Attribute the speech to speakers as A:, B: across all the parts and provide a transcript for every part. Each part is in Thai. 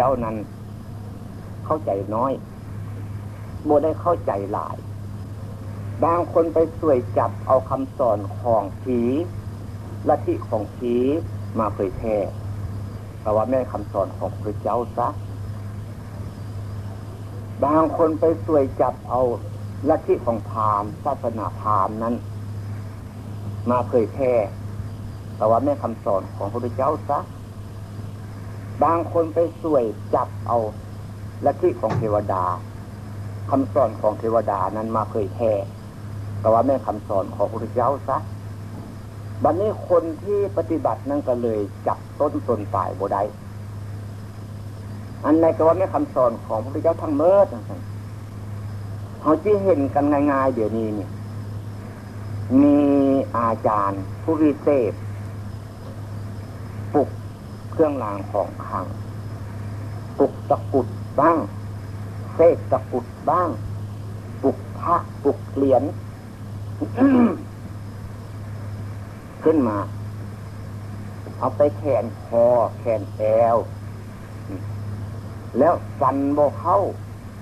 A: เจ้านั้น เข้าใจน้อยโบได้เข้าใจหลาย บางคนไปสวยจับเอาคำสอนของผีลัทธิของผีมาเผยแพร่แต่ว่าแม่คำสอนของพระเจ้าซะบางคนไปสวยจับเอาลัทธิของพราหมณ์ศาสนาพราหมณ์นั้น มาเผยแพร่แต่ว่าแม่คำสอนของพระเจ้าซะ บางคนไปสวยจับเอาลัทธิของเทวดาคำสอนของเทวดานั้นมาเผยแพร่แต่ว่าแม่คำสอนของพระเจ้าซะบัดนนี้คนที่ปฏิบัตินั่นก็เลยจับต้นตนฝ่ายบได้อันในก็ว่าแม่คำสอนของพระพุทธเจ้าทั้งเมื่อทั้งนั้นเขาที่เห็นกันง่ายๆเดี๋ยวนี้เนี่ยมีอาจารย์ผู้วิเศษปลุก เครื่องรางของขังปลุกตะกุดบ้างเสกตะกุดบ้างปลุกพระปลุกเหรียญขึ้นมา เอาไปแขนคอแขนแอว แล้วฟันโบเข้า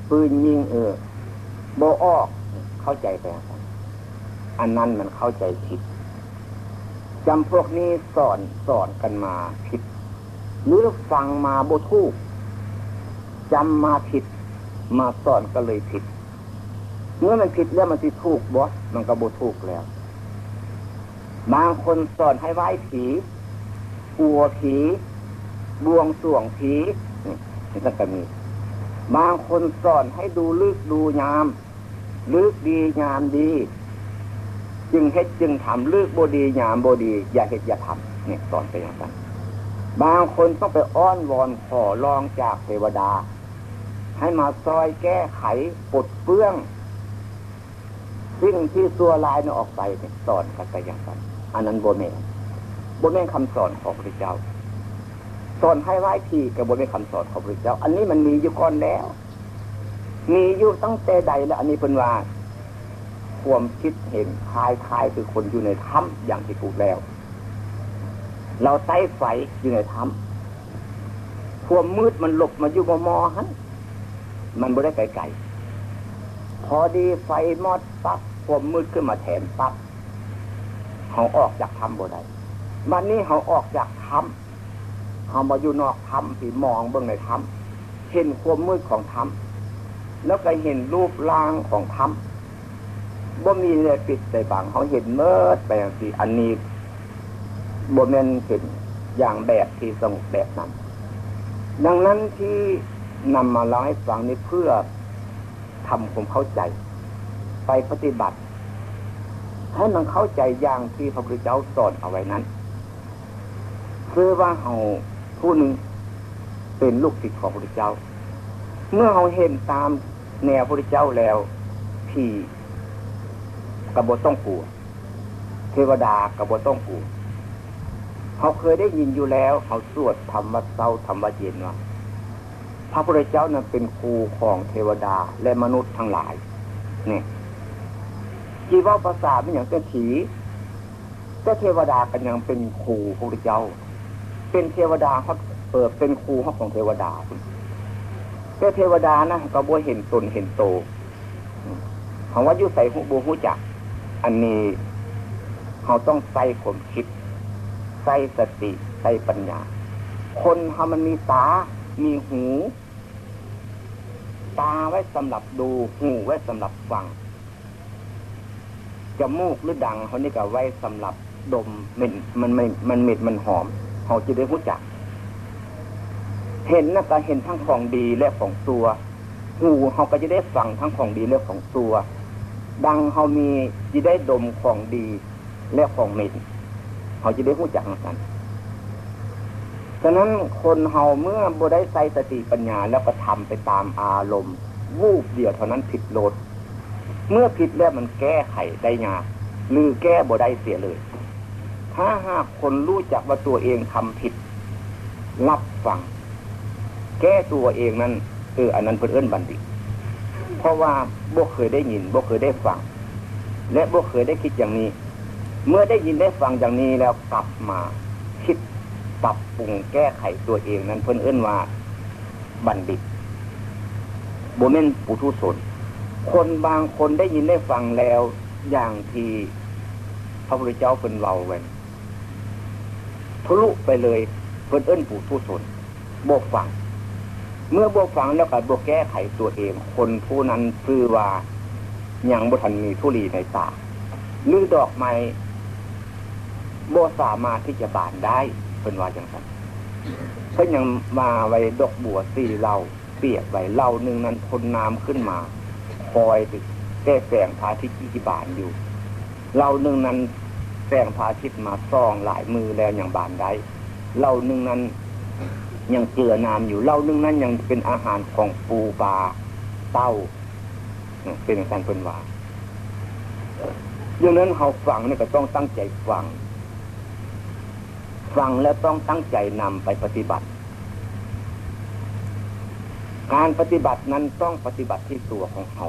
A: ปืนยิงเออโบออก เข้าใจไปอันนั้นมันเข้าใจผิดจำพวกนี้สอนสอนกันมาผิด หรือฟังมาโบทูกจำมาผิด มาสอนก็เลยผิด เมื่อมันผิดแล้วมันจะถูกบอสมันก็โบทูกแล้ว บางคนสอนให้ไหว้ผี กลัวผี บวงสวงผีนี่ก็มี บางคนสอนให้ดูลึกดูยามลึกดียามดี จึงเฮ็ดจึงทำลึกบดียามบดี อย่าเฮ็ดอย่าทำเนี่ยสอนไปอย่างนั้น บางคนต้องไปอ้อนวอนขอร้องจากเทวดา ให้มาซอยแก้ไขปลดเปื้องสิ่งที่ตัวลายนี่ออกไปสอนกันไปอย่างนั้นอันนั้นโบเมนโบเมนคำสอนของพระเจ้า สอนให้ไหว้ทีกับโบเมนคำสอนของพระเจ้า อันนี้มันมีอยู่ก่อนแล้ว มีอยู่ตั้งแต่ใดแล้วอันนี้เป็นว่า ความคิดเห็นคลายคลายคือคนอยู่ในถ้ำอย่างที่ถูกแล้ว เราใต้ไฟอยู่ในถ้ำความมืดมันหลบมาอยู่มอมอฮะมันไม่ได้ไกลๆพอดีไฟมอดปั๊บความมืดขึ้นมาแถมปั๊บเขาออกจากถ้ำบ่ได้วันนี้เขาออกจากถ้ำเขามาอยู่นอกถ้ำที่มองเบื้องในถ้ำเห็นความมืดของถ้ำแล้วก็เห็นรูปร่างของถ้ำบ่มีเลยปิดใส่บังเขาเห็นเมื่อไปอย่างที่อันนี้ บ่แมนเห็นอย่างแบบที่สงบแบบนั้น ดังนั้นที่นำมาเล่าให้ฟังนี้เพื่อทำความเข้าใจ ไปปฏิบัติ ให้มันเข้าใจอย่างที่พระพุทธเจ้าสอนเอาไว้นั้นคือว่าเราผู้หนึ่งเป็นลูกศิษย์ของพระพุทธเจ้า เมื่อเราเห็นตามแนวพระพุทธเจ้าแล้วที่กระบต้องกลัว เทวดากระบต้องกลัว เขาเคยได้ยินอยู่แล้ว เขาสวดธรรมวัดเศร้าธรรมวัดเย็นว่าพระพุทธเจ้านั้นเป็นครูของเทวดาและมนุษย์ทั้งหลายเนี่ยจีว่าภาษาเป็นอย่างเป็นผีก็เทวดากันยังเป็นครูพระเจ้า เป็นเทวดาเขาเปิดเป็นครูของเทวดาก็เทวดานะก็บ่เห็นตนเห็นโตคำว่ายุใส่หูบูหูจัก อันนี้เขาต้องใส่ความคิด ใส่สติ ใส่ปัญญา คนเขามันมีตา มีหู ตาไว้สำหรับดู หูไว้สำหรับฟัง จมูกหรือดังเขานี่ก็ไว้สำหรับดมมันมันไม่มันเม็ดมันหอม เขาจะได้รู้จัก เห็นนะก็เห็นทั้งของดีและของตัว หูเขาก็จะได้ฟังทั้งของดีและของตัว ดังเขามีจะได้ดมของดีและของเหม็ด เขาจะได้รู้จักกันฉะนั้นคนเฮาเมื่อบได้ใส่สติปัญญาแล้วก็ทำไปตามอารมณ์ วูบเดียวเท่านั้นผิดโลด เมื่อผิดแล้วมันแก้ไขได้ยากหรือแก้บ่ได้เสียเลย ถ้าหากคนรู้จักว่าตัวเองทำผิด รับฟัง แก้ตัวเองนั้นเอออันนั้นเพื่อนเอื้นบัณฑิต เพราะว่าบ่เคยได้ยินบ่เคยได้ฟัง และบ่เคยได้คิดอย่างนี้ เมื่อได้ยินได้ฟังอย่างนี้แล้วกลับมาคิดปรับปรุงแก้ไขตัวเองนั้นเพื่อนเอื้นว่าบัณฑิตโบเมนปุถุชนคนบางคนได้ยินได้ฟังแล้วอย่างที่พระพุทธเจ้าเป็นเราเว้นทะลุไปเลยเพิ่อนเอิ้นปุถุชนโบฟัง เมื่อโบฟังแล้วก็โบแก้ไขตัวเอง คนผู้นั้นคือว่ายังบุทันมีทุลีในตาหรือดอกไม้ บสามารถที่จะบานได้เป็นว่าอย่างนั้นเพิ่นยังมาไว้ดอกบัวสี่เหล่าเปียกไว้เหล่านึงนั้นทนน้ำขึ้นมา คอยติดแก้แสงพระอาทิตย์ที่บานอยู่เหล่านึงนั้นแสงพระอาทิตย์มาส่องหลายมือแล้วยังบานได้เหล่านึงนั้นยังเจือน้ำอยู่เหล่านึงนั้นยังเป็นอาหารของปูปลาเต้าเป็นการเป็นว่าดังนั้นเขาฟังนี่ก็ต้องตั้งใจฟัง ฟังแล้วต้องตั้งใจนำไปปฏิบัติ การปฏิบัตินั้นต้องปฏิบัติที่ตัวของเขา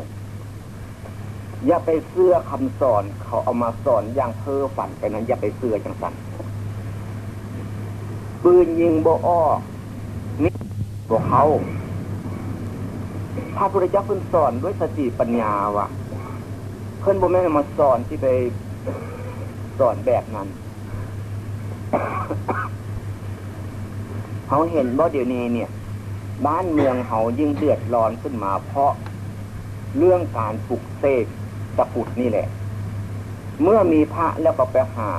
A: อย่าไปเสื้อคำสอนเขาเอามาสอนอย่างเพ้อฝันไปนั้น อย่าไปเสื้อจังสันปืนยิงโบอ้อนี่โบเขาพระพุทธเจ้าเพิ่นสอนด้วยสติปัญญาวะเพิ่นบ่แม่นมาสอนที่ไปสอนแบบนั้น เขาเห็นว่าเดี๋ยวนี้เนี่ย บ้านเมืองเขายิ่งเดือดร้อนขึ้นมา เพราะเรื่องการปลุกเสกตะปุดนี่แหละ เมื่อมีพระแล้วก็ไปหา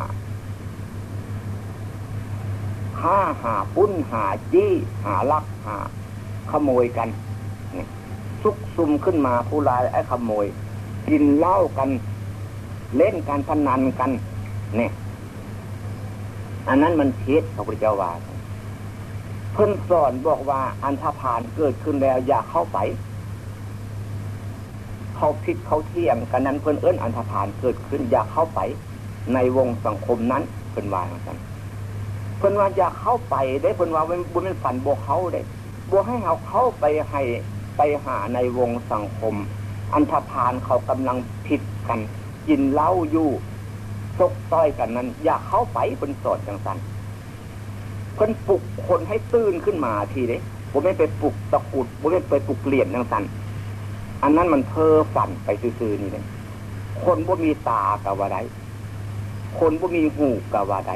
A: ห้าหาปุ้นหาจี้หาลักหา ขโมยกันซุกซุมขึ้นมาผู้ร้ายไอ้ขโมย กินเหล้ากัน เล่นการพนันกัน เนี่ย อันนั้นมันเท็จพระพุทธเจ้าว่าเพิ่นสอนบอกว่าอันธพาลเกิดขึ้นแล้วอย่าเข้าไปเขาพิดเขาเที่ยงกันนั้นเพิ่นเอิ้นอันธพาลเกิดขึ้นอย่าเข้าไป ในวงสังคมนั้นเพิ่นว่าอย่างนั้นเพิ่นว่าอย่าเข้าไปได้เพิ่นว่าบุญเป็นฝันบวกเขาได้บวกให้เขาเข้าไปให้ไปหาในวงสังคม อันธพาลเขากำลังผิดกันกินเหล้าอยู่ ซกต้อยกันนั้น อย่าเข้าไปเป็นสอนจังสันเพิ่นปลุกคนให้ตื่นขึ้นมาทีเด้ผมไม่ไปปลุกตะกุดผมไม่ไปปลุกเหรียญจังสันอันนั้นมันเพ้อฝันไปซื่อๆนี่เลยคนบ่มีตากะว่าไดคนบ่มีหูกะว่าได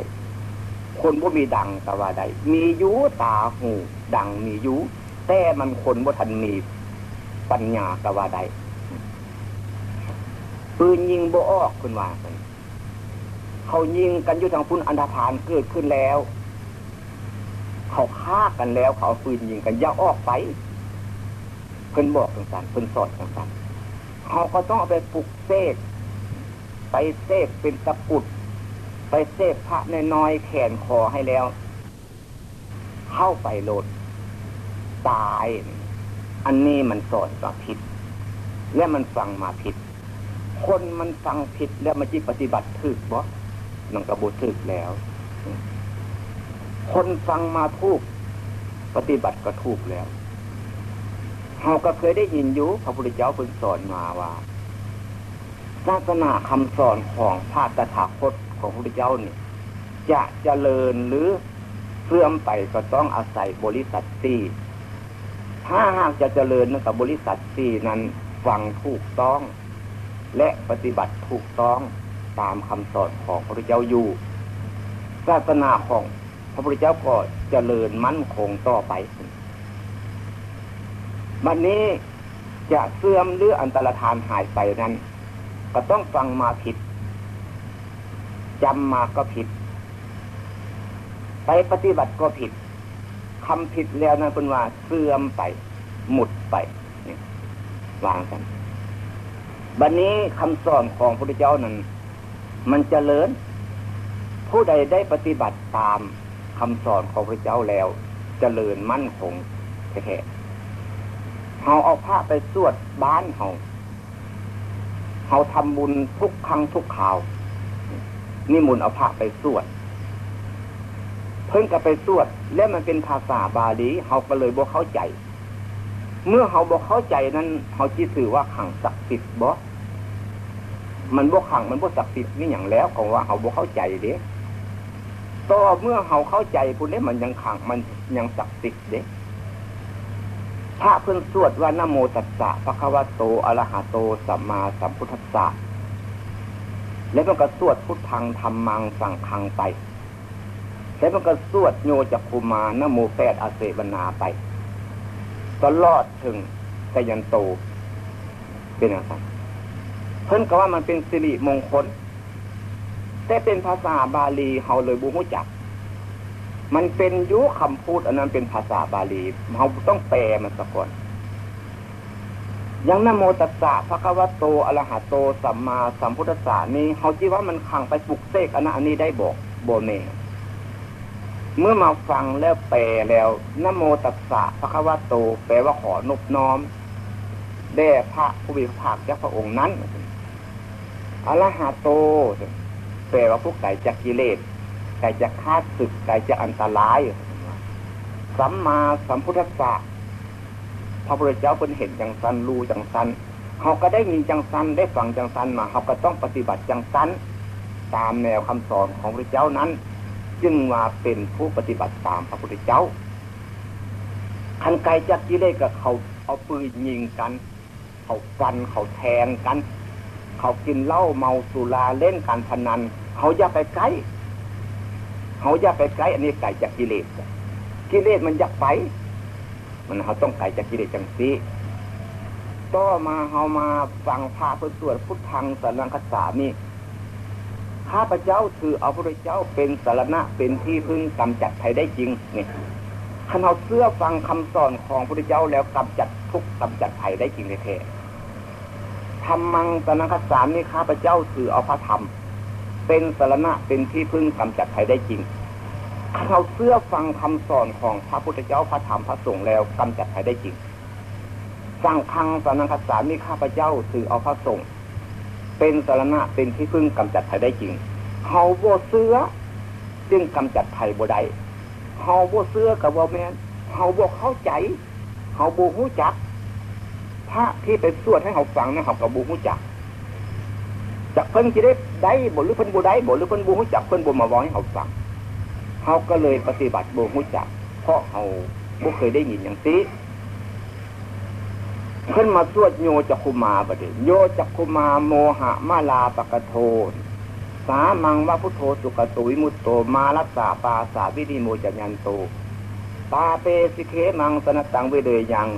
A: คนบ่มีดังกะว่าไดมียูตาหูดังมียูแต่มันคนบ่ทันมีปัญญากะว่าไดปืนยิงบ่ออกคุณว่า เขายิงกันอยู่ทางพุ่นอันธพาลเกิดขึ้นแล้ว เขาฆ่ากันแล้ว เขาปืนยิงกันอย่าออกไป เพิ่นบอกต่างๆเพิ่นสอนต่างๆเขาก็ต้องเอาไปปลุกเสกไปเสกเป็นตะปุดไปเสกพระน้อยๆแขนคอให้แล้ว เข้าไปโหลดตาย อันนี้มันสอนมาผิด และมันฟังมาผิด คนมันฟังผิดแล้วมันจีปฏิบัติถึกบ่ นังกระบุถึกแล้ว คนฟังมาถูกปฏิบัติก็ถูกแล้วเราก็เคยได้ยินอยู่พระพุทธเจ้าเพิ่งสอนมาว่าศาสนาคำสอนของพระตถาคตของพระพุทธเจ้านี่จะเจริญหรือเสื่อมไปก็ต้องอาศัยบริษัทสี่ถ้าหากจะเจริญนั่นกับบริษัทสี่นั้นฟังถูกต้อง และปฏิบัติถูกต้อง ตามคำสอนของพระพุทธเจ้าอยู่ศาสนาของพระพุทธเจ้าก็เจริญมั่นคงต่อไปบัดนนี้จะเสื่อมหรืออันตรธานหายไปนั้น ก็ต้องฟังมาผิดจำมาก็ผิด ไปปฏิบัติก็ผิดคำผิดแล้วนั้นเป็นว่าเสื่อมไป หมุดไปวางกัน บัดนนี้คำสอนของพระพุทธเจ้านั้น มันจเจริญ ผู้ใดได้ปฏิบัติตามคำสอนของพระเจ้าแล้วจเจริญมั่นคงแท้เขาเอาพระไปสวดบ้านเขาเขาทำบุญทุกครั้งทุกข่าว นี่มุนเอาพระไปสวด เพิ่งกับไปสวด แล้วมันเป็นภาษาบาลีเขาก็เลยบอกเข้าใจ เมื่อเขาบอกเข้าใจนั้นเขาจีสือว่าขังศักดิ์สิทธิ์บ่ มันบกขังมันบกศักดิ์สิทธิ์นี่อย่างแล้วของว่าเขาบกเข้าใจเด้ต่อเมื่อเขาเข้าใจคุณนี้มันยังขังมันยังศักดิ์สิทธิ์เด้พระเพิ่นสวดว่านโมตัสสะพระควะโตอรหะโตสัมมาสัมพุทธัสสะแล้วมันก็สวดพุทธังธรรมังสั่งฆังไป แล้วมันก็สวดโยจักคุมานโมแปดอาเสวนาไป ตลอดถึงกยันโตเป็นอะไร พิ่นก็ว่ามันเป็นสิริมงคล แต่เป็นภาษาบาลีเฮาเลยบูฮู้จัก มันเป็นยุคำพูดอันนั้นเป็นภาษาบาลีเฮาต้องแปลมันสะก่อนยังนโมตัสสะพระคัมภโตอรหัตโตสัมมาสัมพุทธัสสะนี้เฮาจีว่ามันขังไปปลุกเสกอันนั้นอันนี้ได้บอกโบเมเมื่อมาฟังแล้วแปลแล้วนโมตัสสะภะคะวะโต แปลว่าขอนอบน้อมแด่พระผู้มีพระภาคเจ้าพระองค์นั้น อรหัตโตแปลว่าผู้ไก่จากกิเลสไก่จากฆ่าศึกไก่จากอันตรายสัมมาสัมพุทธัสสะพระพุทธเจ้าเป็นเห็นจังสันรู้จังสันเขาก็ได้มีจังสันได้ฟังจังสันมาเขาก็ต้องปฏิบัติจังสันตามแนวคำสอนของพระเจ้านั้น จึงมาเป็นผู้ปฏิบัติตามพระพุทธเจ้าคันไกลจากกิเลสกับเขาเอาปืนยิงกัน เขาฟันเขาแทงกัน เขากินเหล้าเมาสุราเล่นการพนัน เขาอย่าไปใกล้เขาอย่าไปใกล้อันนี้ไก่จากกิเลสกิเลสมันอยากไป มันเขาต้องไก่จากกิเลสจังซีต่อมาเขามาฟังพระพุทธสวดพุทธังสารังคสามีข้าพเจ้าถือเอาพระเจ้าเป็นสารณะเป็นที่พึ่งกำจัดภัยได้จริงนี่ขันเขาเสื้อฟังคำสอนของพระเจ้าแล้วกำจัดทุกกำจัดภัยได้จริงแท้ ธรรมังสารังคสามีข้าพเจ้าถือเอาพระธรรม เป็นสารณะเป็นที่พึ่งกำจัดภัยได้จริงเราเสื้อฟังคำสอนของพระพุทธเจ้าพระธรรมพระสงฆ์แล้วกำจัดภัยได้จริงสั่งคังสานังคสามีข้าพเจ้าถือเอาพระสงฆ์เป็นสารณะเป็นที่พึ่งกำจัดภัยได้จริงเขาโบเสื้อจึงกำจัดภัยบ่ได้เขาโบเสื้อกับบ่แมนเขาโบเข้าใจเขาโบหูจัก พระที่ไปสวดให้เขาฟังนะเขากับโบหูจักจากเพิ่นจะได้ได้บหรือเพิ่นบูได้บหรือเพิ่นบูหูจักเพิ่นบูมาบอกให้เขาฟังเขาก็เลยปฏิบัติโบหูจัก เพราะเขาบ่เคยได้ยินอย่างนี้ขึ้นมาสวดโยจักคุมาปฏิโยจักคุมาโมหะมาลาปะกะโทสามังวะพุทโธสุกตุวิมุตโตมาลัสสาปาสาวิธิโมจัญญันโตปาเปสิเคมังสนตังเวเดยยัง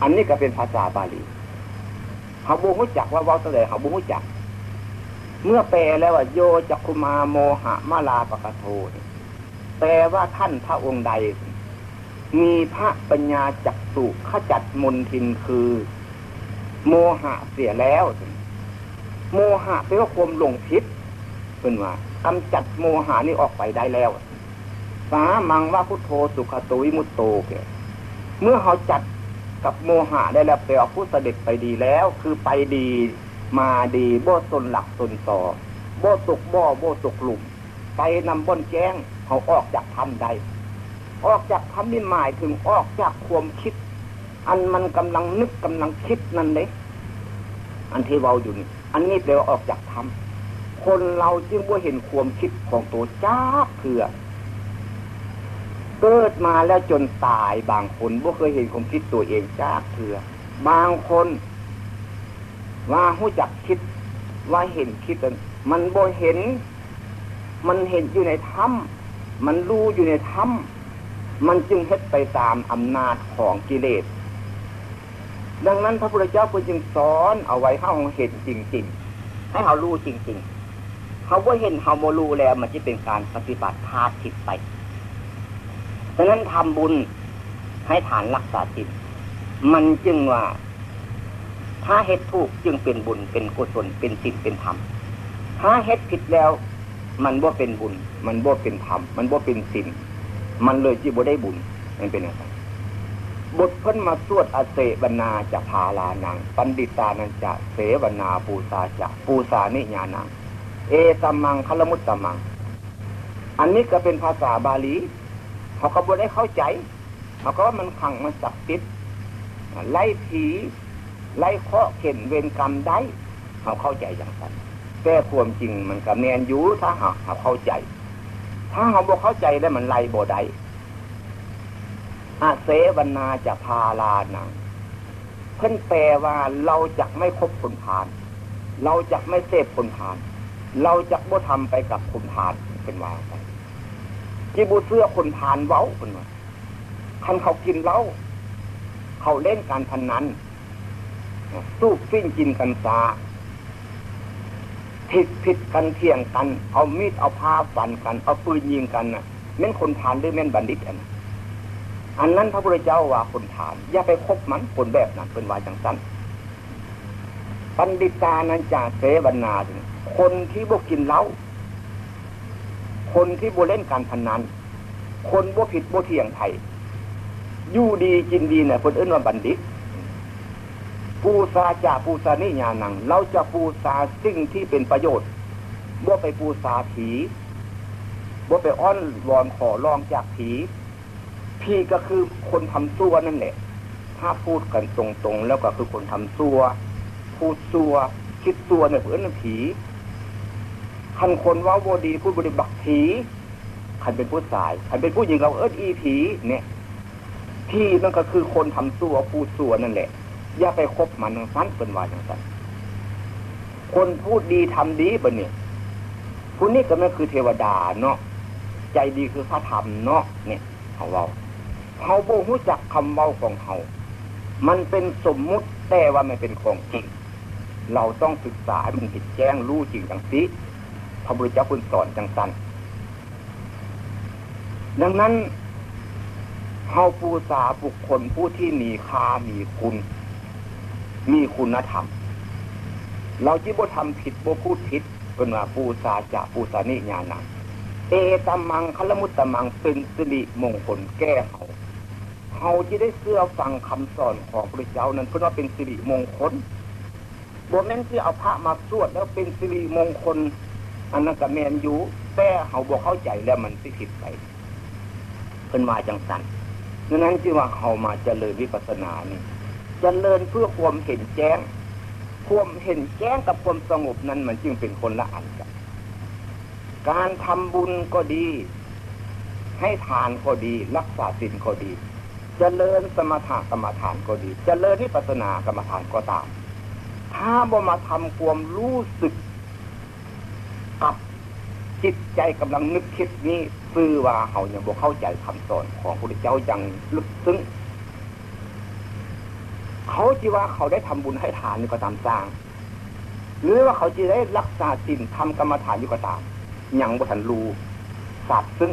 A: อันนี้ก็เป็นภาษาบาลีเขาบูหุจักว่าว่าแสดงเขาบูหุจัก เมื่อแปลแล้วว่าโยจักคุมาโมหะมาลาปะกะโทแปลว่าท่านพระองค์ใด มีพระปัญญาจักสุขจัดมนทินคือ โมหะเสียแล้ว โมหะแปลว่าความหลงผิดเป็นว่ากำจัดโมหานี้ออกไปได้แล้วสามังว่าพุทโธสุขตุวิมุตโตเกเมื่อเขาจัด กับโมหะได้แล้วแปลว่าผู้เสด็จไปดีแล้ว คือไปดีมาดีโบสนหลักสนต่อโบตกบ่อโบตกหลุม ไปนำบนแจ้งเขาออกจากธรรมใด ออกจากธรรมนี่หมายถึงออกจากความคิด อันมันกำลังนึกกำลังคิดนั่นเลยอันที่เราอยู่นี่อันนี้เดี๋ยวออกจากธรรมคนเราจึงว่าเห็นความคิดของตัวจ้าเถื่อ เกิดมาแล้วจนตายบางคนบ่เคยเห็นความคิดตัวเองจ้าเถื่อบางคนว่าหู้จักคิดว่าเห็นคิดมันบ่เห็น มันเห็นอยู่ในถ้ำมันรู้อยู่ในถ้ำมันจึงเฮ็ดไปตามอำนาจของกิเลส ดังนั้นพระพุทธเจ้าจึงสอนเอาไว้ให้เราเห็นจริงๆ ให้เรารู้จริงๆเขาว่าเห็นเขาโมลูแล้ว มันจะเป็นการปฏิบัติพาทิตไป ดังนั้นทำบุญให้ฐานรักษาจิต มันจึงว่า ถ้าเฮ็ดถูกจึงเป็นบุญเป็นกุศลเป็นศีลเป็นธรรม ถ้าเฮ็ดผิดแล้ว มันบ่เป็นบุญ มันบ่เป็นธรรม มันบ่เป็นศีลมันเลยจีบ่ได้บุญมันเป็นอะไรบทเพิ่นมาสวดอเสวนาจะพาลานัง ปันดิตานันจะเสวนาปูซาจะปูซานิญานัง เอตัมมังคลมุตตมัง อันนี้ก็เป็นภาษาบาลี เขาก็บ่ได้เข้าใจ เขาก็ว่ามันขังมันสักติดไล่ผีไล่เคาะเข็นเวรกรรมได้ เขาเข้าใจอย่างนั้นแต่ความจริงมันกับแมนยูถ้าหากเขาเข้าใจ ถ้าเขาบอเข้าใจแล้วมันไล่บ่ได้อาเสวนาจะพาลานังเพิ่นแปลว่าเราจะไม่คบคนพาน เราจะไม่เสพคนพาน เราจะบ่ทำไปกับคนพานเป็นว่าไป จีบูเสื้อคนพานเว้าเป็นว่าคันเขากินเหล้าเขาเล่นการพนนันสู้ฟิ้นกินกันซาผิดผิดกันเที่ยงกัน เอามีดเอาผ้าฟันกัน เอาปืนยิงกันน่ะแม่นคนพานหรือแม่นบัณฑิตอันอันนั้นพระพุทธเจ้าว่าคนพาน อย่าไปคบมันคนแบบนั้นเป็นวายจังสั้นปัณฑิตานั้นจากเสวนาคนที่บกกินเหล้า คนที่โบเล่นการพนนัน คนบ่ผิดบ่เที่ยงไทยอยู่ดีกินดีเนี่ยคนอื่นว่าบัณฑิตปูซาจ่าปูซานิญานัง เราจะปูซาสิ่งที่เป็นประโยชน์บ่ไปปูซาผีบ่ไปอ้อนวอนขอรองจากผีผีก็คือคนทำซัวนั่นแหละถ้าพูดกันตรงๆ แล้วก็คือคนทำซัวพูดซัวคิดซัวเนี่ยเพื่อนผี คันคนว่าโบดีพูดบริบักผีคันเป็นผู้ชายคันเป็นผู้หญิงเราเอิ้นอีผีเนี่ยผีนั่นก็คือคนทำซัวพูดซัวนั่นแหละ อย่าไปคบมันฟันเป็นวาจังสันคนพูดดีทำดีบะเนี่ยผู้นี้ก็ไม่คือเทวดาเนาะใจดีคือพระธรรมเนาะเนี่ยเขาเว้าเขาโบหูจักคำเว้าของเขามันเป็นสมมุติแต่ว่าไม่เป็นของจริง เราต้องศึกษาให้มันผิดแจ้งรู้จริงจังสิ พระพุทธเจ้าคุณสอนจังสันดังนั้นเฮาปูษาบุคคลผู้ที่มีค่ามีคุณ มีคุณธรรม เราจีบ่ทำผิดบ่พูดผิดเป็นว่าปูซาจะปูซานิญาณังเอตมังคลมุตตมังเป็นสิริมงคลแก้เขาเขาจะได้เสื้อฟังคำสอนของพระเจ้านั้น เพื่อว่าเป็นสิริมงคลบทนั้นที่เอาพระมาสวดแล้วเป็นสิริมงคล อันนั้นกับแมนยูแต่เขาบอกเข้าใจแล้วมันสิผิดไปเป็นมาจังสันดังนั้นจึงว่าเขามาเจริญวิปัสสนานี่จเจริญเพื่อความเห็นแจ้ง ความเห็นแจ้งกับความสงบนั้นมันจึงเป็นคนละอันกัน การทำบุญก็ดี ให้ทานก็ดี รักษาศีลก็ดีจเจริญสมถะกรรมฐานก็ดีจเจริญวิปัสสนากรรมฐานก็ตาม ถ้าบ่มาทำความรู้สึก กับจิตใจกำลังนึกคิดนี้ซื่อว่าเขายังบ่เข้าใจคำสอนของพระพุทธเจ้าอย่างลึกซึ้งเขาจีว่าเขาได้ทำบุญให้ทานนี่ก็ตามสร้าง หรือว่าเขาจะได้รักษาศีลทำกรรมฐานอยู่ก็ตามยังบุทันรูทราบซึ่ง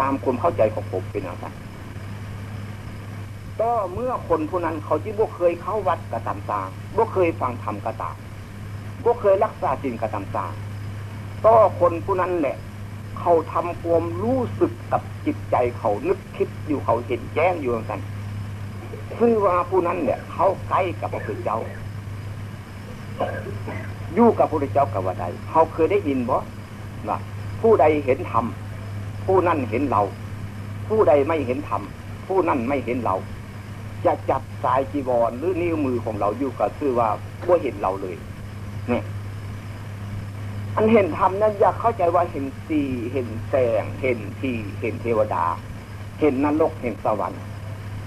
A: ตามความเข้าใจของผมเป็นอย่างไรก็เมื่อคนผู้นั้นเขาที่บ่เคยเข้าวัดกระตามสร้างบ่เคยฟังธรรมกระตามบ่เคยรักษาศีลกระตามสร้าง ก็คนผู้นั้นแหละเขาทำความรู้สึกกับจิตใจเขานึกคิดอยู่เขาเห็นแจ้งอยู่เหมือนกันคือว่าผู้นั้นเนี่ยเขาใกล้กับพระพุทธเจ้าอยู่กับพระพุทธเจ้ากับว่าใดเขาเคยได้ยินบ่ว่าผู้ใดเห็นธรรมผู้นั้นเห็นเรา ผู้ใดไม่เห็นธรรมผู้นั้นไม่เห็นเรา จะจับสายจีวรหรือนิ้วมือของเราอยู่กับชื่อว่าผู้เห็นเราเลยเนี่ย อันเห็นธรรมนั้นอยากเข้าใจว่าเห็นสีเห็นแสง เห็นทีเห็นเทวดา เห็นนรกเห็นสวรรค์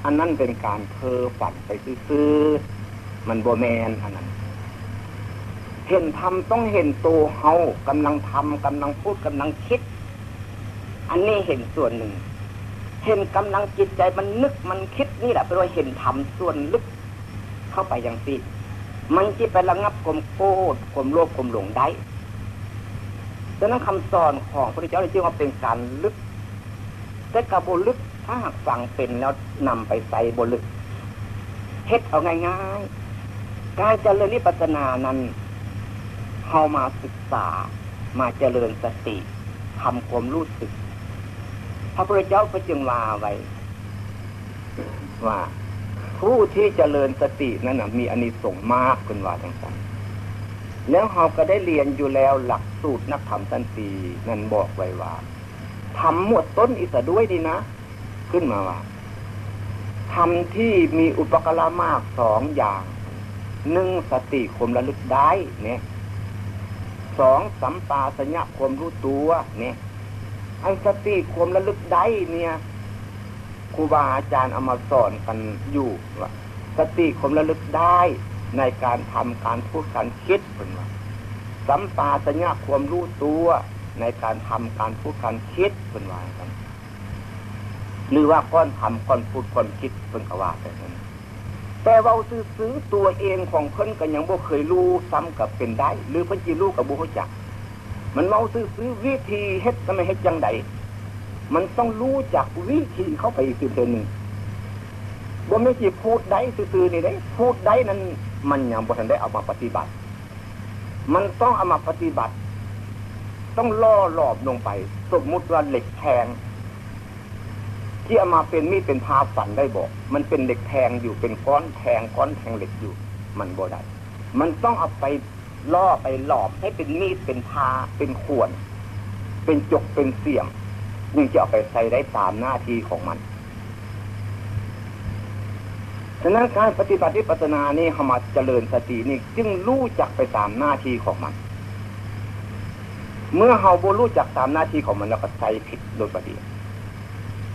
A: อันนั้นเป็นการเพ้อฝันไปซื้อมันโบแมนอันนั้น เห็นทำต้องเห็นตัวเฮากำลังทำกำลังพูดกำลังคิด อันนี้เห็นส่วนหนึ่ง เห็นกำลังจิตใจมันนึกมันคิดนี่แหละเป็นว่าเห็นทำส่วนลึกเข้าไปอย่างสิมันจะไประงับกลมโกรกลมโลภกลมหลงได้ ดังนั้นคำสอนของพระเจ้าจึงว่าเป็นการลึก แต่กระบลึกถ้าหากฟังเป็นแล้วนำไปใส่บลึกเฮ็ดเอาง่ายๆการเจริญนิพพานานั้นเข้ามาศึกษามาเจริญสติทำความรู้สึก พระพุทธเจ้าก็จึงว่าไว้ ว่าผู้ที่เจริญสตินั้นมีอานิสงส์มากขึ้นว่าทั้งนั้น แล้วเราก็ได้เรียนอยู่แล้วหลักสูตรนักธรรมสันตินั่นบอกไว้ว่าทำหมวดต้นอิสด้วยดีนะ ขึ้นมาว่าทำที่มีอุปกรณ์มากสองอย่างหนึ่งสติคมระลึกได้เนี่ยสองสัมปาสัญญาคมรู้ตัวเนี่ยไอ้สติคมระลึกได้เนี่ยครูบาอาจารย์เอามาสอนกันอยู่ว่าสติคมระลึกได้ ในการทำการพูดการคิดเป็นว่าสัมปาสัญญาความรู้ตัวในการทำการพูดการคิดเป็นว่ากันหรือว่าก้อนทำก้อนพูดก้อนคิดเป็นกว่าแต่นั้นแต่ว่าซื้อตัวเองของเพิ่นก็ยังบ่เคยรู้ซ้ำกับเป็นได้ หรือเพิ่นจีรู้กับบุคจัก มันเมาซื้อวิธีเฮ็ดทำไมเฮ็ดยังไงมันต้องรู้จักวิธีเข้าไปอีกเือหนึ่งว่าไม่จีพูดได้ซื่อๆนี่ได้พูดได้นั้น มันยังบ่ทันได้เอามาปฏิบัติ มันต้องเอามาปฏิบัติ ต้องล่อหลอบลงไป สมมุติว่าเหล็กแทงที่เอามาเป็นมีดเป็นพาฝันได้บอก มันเป็นเหล็กแทงอยู่เป็นก้อนแทงก้อนแทงเหล็กอยู่ มันบ่ได้มันต้องเอาไปล่อไปหลอบให้เป็นมีดเป็นพาเป็นขวน เป็นจกเป็นเสียมยิ่งจะเอาไปใส่ได้ตามหน้าที่ของมัน ฉะนั้นการปฏิบัติวิปัสสนานี่เขามาเจริญสตินี่จึงรู้จักไปตามหน้าที่ของมัน เมื่อเฮาบรู้จักตามหน้าที่ของมันแล้วก็ใส่ผิดโดยประเดี๋ยว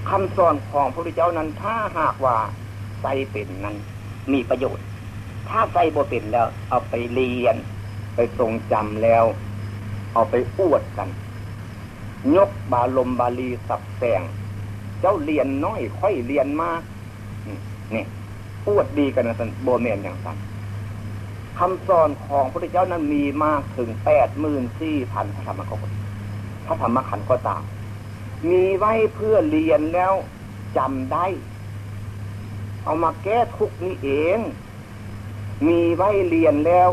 A: คำสอนของพระพุทธเจ้านั้น ถ้าหากว่าใส่เป็นนั้นมีประโยชน์ ถ้าใส่บ่เป็นแล้วเอาไปเรียน ไปทรงจำแล้ว เอาไปอวดกัน ยกบาลมบาลีสับแสง เจ้าเรียนน้อยค่อยเรียนมากนี่ พูดดีกันนะสันโบเมนอย่างสันคำสอนของพระพุทธเจ้านั้นมีมากถึงแปดหมื่นสี่พันพระธรรมขันธ์พระธรรมขันธ์ก็ตาม มีไว้เพื่อเรียนแล้วจำได้ เอามาแก้ทุกนี้เอง มีไว้เรียนแล้ว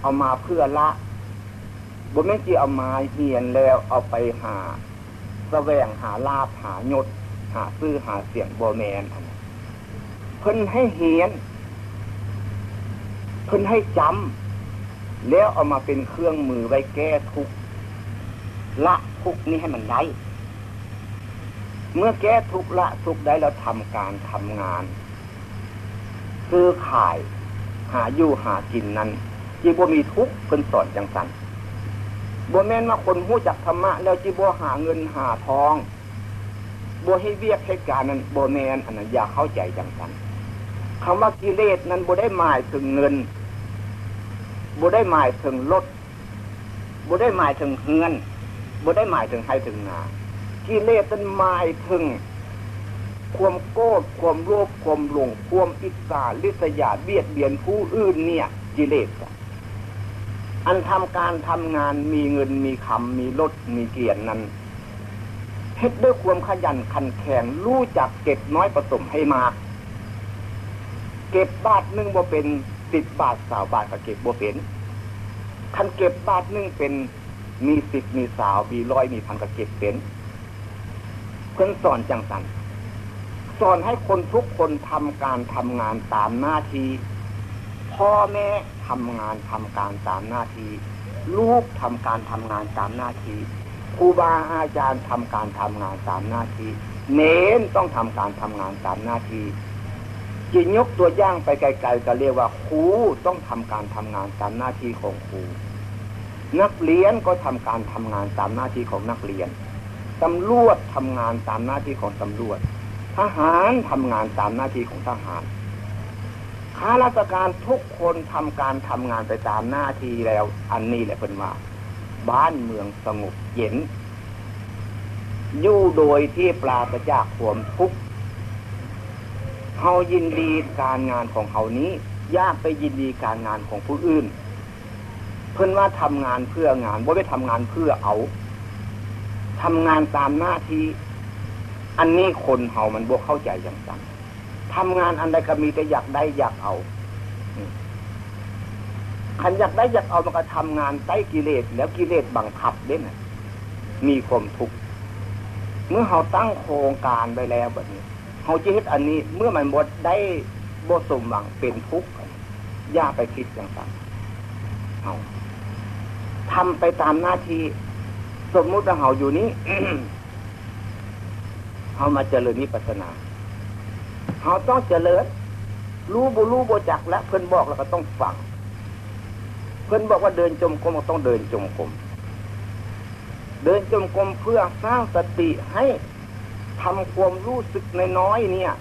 A: เอามาเพื่อละบนแม่จีเอามาเฮียนแล้วเอาไปหาสแสวงหาลาบหายศหาซื้อหาเสียงโบแมน เพิ่นให้เฮียน เพิ่นให้จำแล้วเอามาเป็นเครื่องมือไว้แก้ทุกละทุกนี้ให้มันได้ เมื่อแก้ทุกละทุกได้แล้วทำการทำงาน ซื้อขายหาอยู่หากินนั้นจีบมีทุกเพิ่นสอนจังสันบัวแม่นว่าคนหู้จักธรรมะ แล้วจีบัวหาเงินหาทองบัวให้เวียกให้การนั้นบัวแมนอันนั้นอย่าเข้าใจจังสัน คำว่ากิเลสนั้นบัวได้หมายถึงเงินบัวได้หมายถึงรถบัวได้หมายถึงเงินบัวได้หมายถึงให้ถึงนากิเลสนั้นหมายถึง ความโกรธความโลภความหลงความอิจฉาลิษยาเบียดเบียนผู้อื่นเนี่ย กิเลสอันทำการทำงานมีเงินมีคำมีรถมีเกียรตินั้นเฮ็ดด้วยความขยันขันแข็งรู้จักเก็บน้อยผสมให้มาก เก็บบาทหนึ่งบ่เป็นสิบบาทสาวบาทก็เก็บบ่เป็นคันเก็บบาทหนึ่งเป็นมีสิบมีสาวมีร้อยมีพันก็เก็บเป็นเพื่อนสอนจังสันสอนให้คนทุกคนทำการทำงานตามหน้าที่พ่อแม่ทำงานทำการตามหน้าที่ลูกทำการทำงานตามหน้าที่ครูบาอาจารย์ทำการทำงานตามหน้าที่เน้นต้องทำการทำงานตามหน้าที่ จิยกตัวย่างไปไกลๆก็เรียกว่าครูต้องทำการทำงานตามหน้าที่ของครูนักเรียนก็ทำการทำงานตามหน้าที่ของนักเรียนตำรวจทำงานตามหน้าที่ของตำรวจ ทหารทำงานตามหน้าที่ของทหารข้าราชการทุกคนทำการทำงานไปตามหน้าที่แล้ว อันนี้แหละเป็นว่าบ้านเมืองสงบเย็นอยู่โดยที่ปราศจากความทุกข์ เขายินดีการงานของเขานี้ยากไปยินดีการงานของผู้อื่น เพื่อนว่าทำงานเพื่องานว่าไม่ทำงานเพื่อเอาทำงานตามหน้าที่ อันนี้คนเฮามันบวกเข้าใจอย่างสั้นทำงานอันใดก็มีแต่อยากได้อยากเอาขันอยากได้อยากเอามันก็ทำงานใต้กิเลสแล้วกิเลสบังคับเด้นะมีความทุกข์เมื่อเขาตั้งโครงการไปแล้วแบบนี้ เขาจะเห็นอันนี้ เมื่อมันบดได้บดสมหวังเป็นทุกข์ย่าไปคิดอย่างต่างเอาทำไปตามหน้าที่สมมุติว่าเขาอยู่นี้เขามาเจริญนิพพานาเขาต้องเจริญ รู้บุรู้บจักและเพื่อนบอกแล้วก็ต้องฟังเพื่อนบอกว่าเดินจมกรมก็ต้องเดินจมกรมเดินจมกรมเพื่อสร้างสติให้ ทำความรู้สึกน้อยๆเนี่ย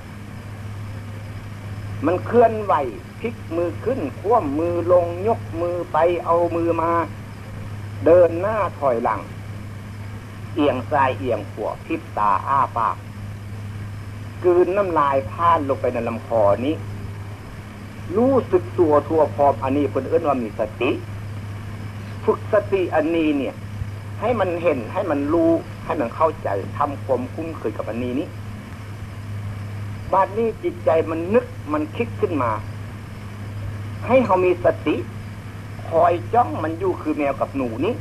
A: มันเคลื่อนไหวพลิกมือขึ้นคว่ำมือลงยกมือไปเอามือมา เดินหน้าถอยหลัง เอียงซ้ายเอียงขวาพิบตาอ้าปากกืนน้ำลายพ่านลงไปในลำคอนี้ รู้สึกตัวทั่วพร้อมอันนี้คนเอื้นว่ามีสติ ฝึกสติอันนี้เนี่ย ให้มันเห็นให้มันรู้ให้มันเข้าใจทำความคุ้นเคยกับอันนี้นี้บาดนี้จิตใจมันนึกมันคิดขึ้นมา ให้เขามีสติ คอยจ้องมันอยู่คือแมวกับหนูนี้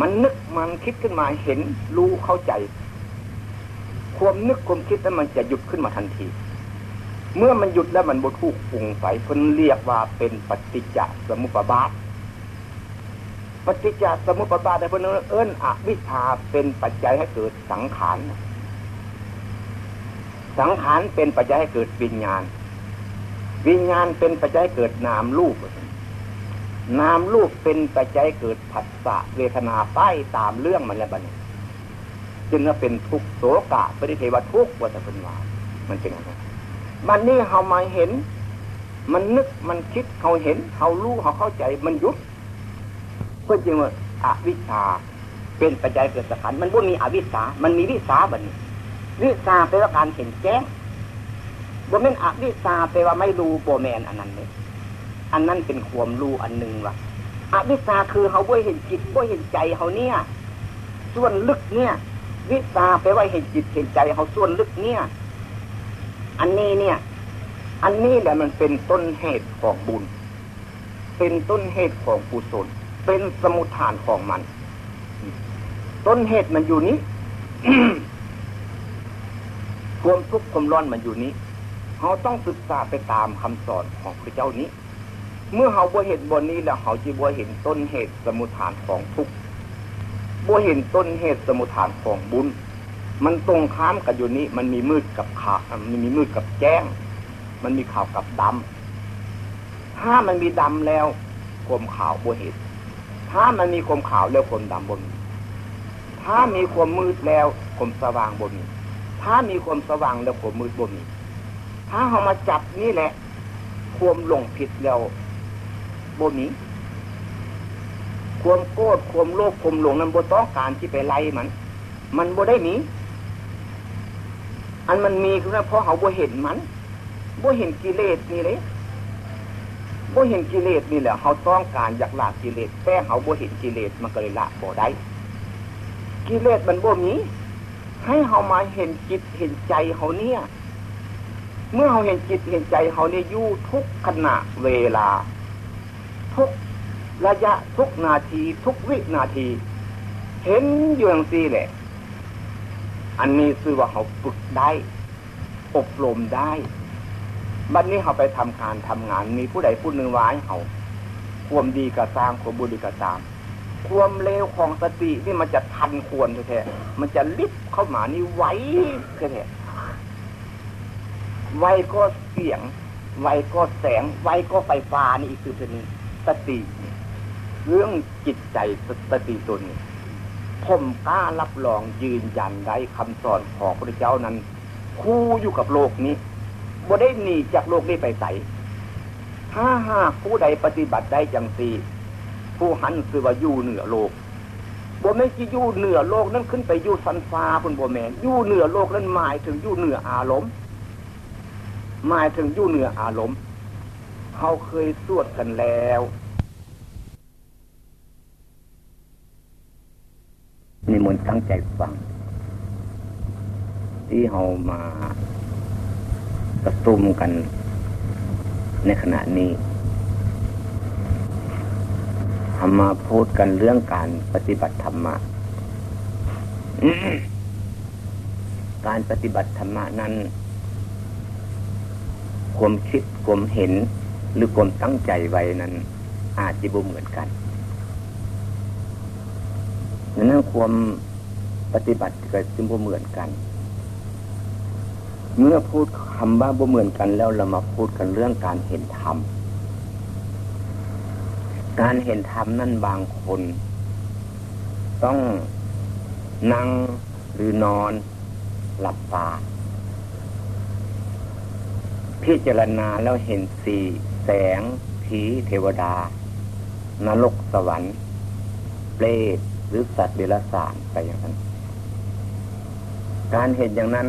A: มันนึกมันคิดขึ้นมาเห็นรู้เข้าใจ ความนึกความคิดนั้นมันจะหยุดขึ้นมาทันที เมื่อมันหยุดแล้วมันบทุกปุงใสคนเรียกว่าเป็นปฏิจจสมุปบาท ปฏิจจสมุปบาทในพนเอิญอวิชชาเป็นปัจจัยให้เกิดสังขาร สังขารเป็นปัจจัยให้เกิดวิญญาณ วิญญาณเป็นปัจจัยเกิดนามรูป นามรูปเป็นปัจจัยเกิดผัสสะเวทนาป้ายตามเรื่องมันแล้วบัดนี้จึงเป็นทุกโสกะปริเทวทุกวัฏเป็นวามันเป็นอะไรบัดนี้เขามาเห็น มันนึกมันคิดเขาเห็นเขารู้เขาเข้าใจมันยุด เพื่อจึงว่าอาวิชชา เป็นปัจจัยเกิดสังขารมันบ่มีอวิชชา มันมีวิสาบันวิสาแปลว่าการเห็นแจ้งบ่แม่นอวิสาแปลว่าไม่รู้โบแมนอันนั้นเลยอันนั้นเป็นความรู้อันหนึ่งว่ะอวิสาคือเขาบ่เห็นจิตบ่เห็นใจเขาเนี่ย ส่วนลึกเนี่ย วิสาแปลว่าเห็นจิตเห็นใจเขาส่วนลึกเนี่ย อันนี้เนี่ย อันนี้แหละมันเป็นต้นเหตุของบุญ เป็นต้นเหตุของกุศล เป็นสมุทฐานของมัน ต้นเหตุมันอยู่นี้ความทุกข์ความร้อนมันอยู่นี้เขาต้องศึกษาไปตามคำสอนของพระเจ้านี้ เมื่อเขาบ่เห็นบนนี้แล้วเขาจะบ่เห็นต้นเหตุสมุทฐานของทุกข์บ่เห็นต้นเหตุสมุทฐานของบุญ มันตรงข้ามกันอยู่นี้ มันมีมืดกับขาวมันมีมืดกับแจ้ง มันมีขาวกับดำถ้ามันมีดำแล้วความขาวบ่เห็น ถ้ามันมีความขาวแล้วความดำบนถ้ามีความมืดแล้วความสว่างบนถ้ามีความสว่างแล้วความมืดบนถ้าเขามาจับนี่แหละ ความหลงผิดแล้วบนนี้ความโกรธความโลภความหลงนั้นบ่ต้องการที่ไปไล่มัน มันบ่ได้มีอันมันมีคือเพราะเขาบ่เห็นมันบ่เห็นกิเลสนี่เลย บ่เห็นกิเลสนี่แหละเขาต้องการอยากละกิเลสแต่เขาบ่เห็นกิเลสมันก็เลยละบ่ได้กิเลสมันบ่มีให้เขามาเห็นจิตเห็นใจเขาเนี่ย เมื่อเขาเห็นจิตเห็นใจเขาเนี่ยยู่ทุกขณะเวลา ทุกระยะทุกนาที ทุกวินาที เห็นอยู่อย่างซีแหละอันนี้คือว่าเขาฝึกได้ อบรมได้ บัดนนี้เขาไปทำการทำงาน มีผู้ใดผู้หนึ่งไว้เขาความดีกระสร้างความบุญกระสร้างความเลวของสตินี่มันจะทันควรแท้ๆมันจะลิบเข้ามานี่ไวแท้ๆไวก็เสียง ไวก็แสง ไวก็ไฟฟ้านี่อีกคือนี้ สติเรื่องจิตใจสติตัวนี้ผมกล้ารับรองยืนยันได้คำสอนของพระเจ้านั้น คู่อยู่กับโลกนี้ บ่ได้หนีจากโลกนี้ไปใสถ้าหากผู้ใดปฏิบัติได้จังสีผู้หันคือว่าอยู่เหนือโลกบ่ไม่ที่อยู่เหนือโลกนั้นขึ้นไปอยู่สันฟ้าคุณบ่แมนอยู่เหนือโลกนั้นหมายถึงอยู่เหนืออารมณ์หมายถึงอยู่เหนืออารมณ์เขาเคยสวดกันแล้วนิมนต์ตั้งใจฟัง ที่เขามา ประชุมกันในขณะนี้ทำมาพูดกันเรื่องการปฏิบัติธรรมะ การปฏิบัติธรรมะนั้น ความคิดความเห็นหรือความตั้งใจไว้นั้น อาจจะบ่เหมือนกันนั้นความปฏิบัติก็จึงบ่เหมือนกัน เมื่อพูดคำว่าบ่เหมือนกันแล้วเรามาพูดกันเรื่องการเห็นธรรม การเห็นธรรมนั่นบางคน ต้องนั่งหรือนอนหลับตาพิจารณาแล้วเห็นสีแสง ผีเทวดา นรกสวรรค์เปรตหรือสัตว์เดรัจฉานไปอย่างนั้น การเห็นอย่างนั้น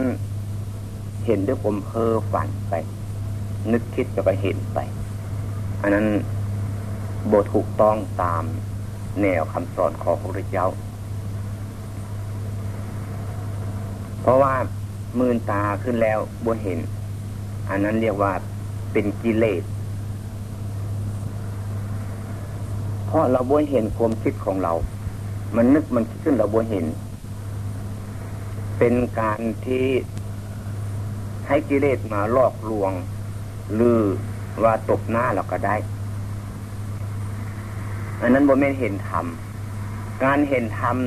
A: เห็นด้วยผมเพ้อฝันไป นึกคิดจะไปเห็นไป อันนั้นโบถูกต้องตามแนวคำสอนของพระพุทธเจ้า เพราะว่ามืนตาขึ้นแล้วบวเห็น อันนั้นเรียกว่าเป็นกิเลส เพราะเราบวเห็นความคิดของเรา มันนึกมันคิดขึ้นเราบวเห็น เป็นการที่ ให้กิเลสมาลอกลวง หรือว่าตบหน้าเราก็ได้ อันนั้นบ่แม่นเห็นธรรม การเห็นธรรม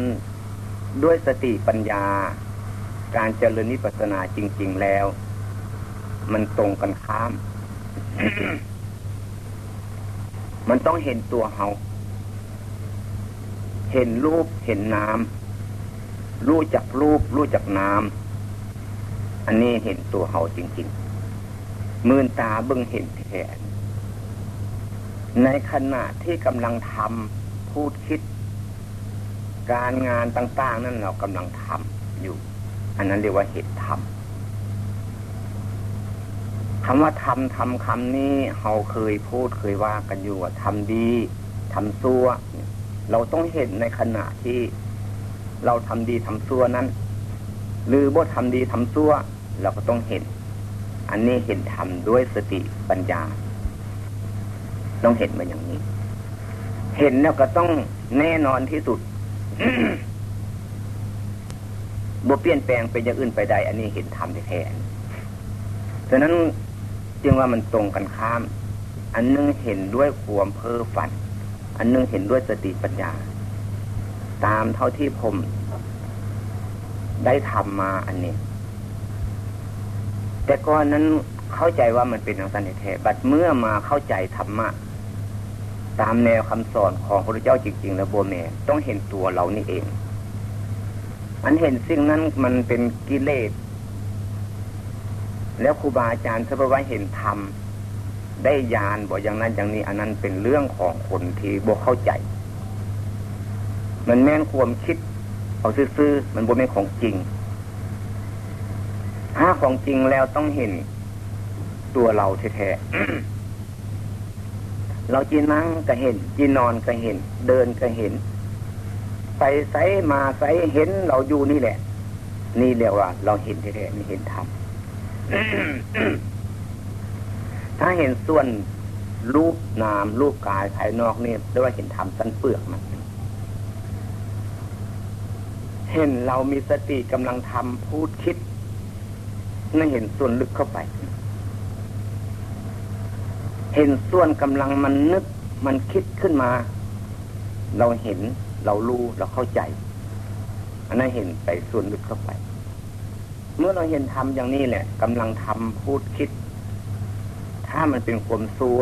A: ด้วยสติปัญญา การเจริญนิพพานาจริง ๆแล้ว มันตรงกันข้าม มันต้องเห็นตัวเฮาเห็นรูปเห็นน้ำรู้จักรูป รู้จักน้ำ อันนี้เห็นตัวเฮาจริงๆ มืนตาเบิ่งเห็นแทนในขณะที่กำลังทำพูดคิด การงานต่าง ๆ นั่นเรากำลังทำอยู่ อันนั้นเรียกว่าเหตุธรรมคำว่าทำทำคำนี้เราเคยพูดเคยว่ากันอยู่ว่าทำดีทำซัวเราต้องเห็นในขณะที่เราทำดีทำซัวนั้น หรือบ่ทำดีทำซัว เราก็ต้องเห็น อันนี้เห็นทำด้วยสติปัญญา ต้องเห็นมาอย่างนี้ เห็นแล้วก็ต้องแน่นอนที่สุดบ่เปลี่ยนแปลงไปอย่างอื่นไปใด อันนี้เห็นธรรมแท้ฉะนั้นจึงว่ามันตรงกันข้าม อันนึงเห็นด้วยความเพ้อฝัน อันนึงเห็นด้วยสติปัญญา ตามเท่าที่ผม ได้ทำมาอันนี้ แต่ก่อนนั้นเข้าใจว่ามันเป็นอย่างสันเทบัดเมื่อมาเข้าใจธรรมะตามแนวคำสอนของพระเจ้าจริง ๆ แล้วโบเมต้องเห็นตัวเรานี่เอง มันเห็นสิ่งนั้นมันเป็นกิเลส แล้วครูบาอาจารย์สบวายเห็นธรรมได้ยานบอกอย่างนั้นอย่างนี้ อันนั้นเป็นเรื่องของคนที่บกเข้าใจ มันแม่นความคิด เอาซื่อๆมันบกแม่นของจริง ถ้าของจริงแล้วต้องเห็นตัวเราแท้ๆเราจีนั่งก็เห็น จีนอนก็เห็น เดินก็เห็น ไปไสมาไสเห็นเราอยู่นี่แหละ นี่เรียกว่า เราเห็นแท้ๆไม่เห็นธรรมถ้าเห็นส่วนรูปนามรูปกายภายนอกนี่เรียกว่าเห็นธรรมสั้นเปลือกมันเห็นเรามีสติกำลังทำพูดคิด นั่นเห็นส่วนลึกเข้าไป เห็นส่วนกำลังมันนึกมันคิดขึ้นมา เราเห็นเรารู้เราเข้าใจ อันนั้นเห็นไปส่วนลึกเข้าไป เมื่อเราเห็นทำอย่างนี้แหละกำลังทำพูดคิด ถ้ามันเป็นความซัว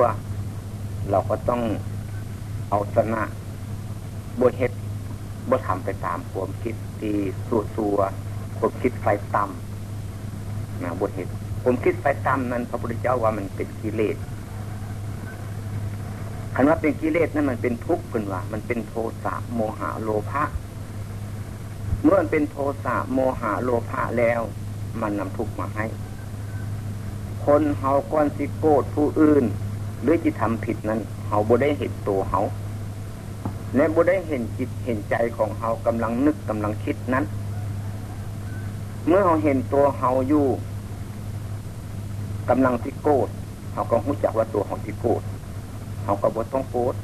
A: เราก็ต้องเอาชนะบทเฮ็ดบททำไปตามความคิดที่สัวซัวความคิดไฟต่ำ นะบทเฮ็ดความคิดไฟต่ำนั้น พระพุทธเจ้าว่ามันเป็นกิเลสคันว่าเป็นกิเลสนั่นมันเป็นทุกข์เป็นว่า มันเป็นโทสะโมหะโลภะเมื่อมันเป็นโทสะโมหะโลภะแล้ว มันนำทุกข์มาให้ คนเฮาก้อนสิโกดผู้อื่น หรือจิตทำผิดนั้นเฮาบ่ได้เห็นตัวเฮาและบ่ได้เห็นจิตเห็นใจของเฮากำลังนึกกำลังคิดนั้น เมื่อเฮาเห็นตัวเฮาอยู่กำลังสิโกดเฮาก็รู้จักว่าตัวของสิโกดเขาก็บดต้องโกรธ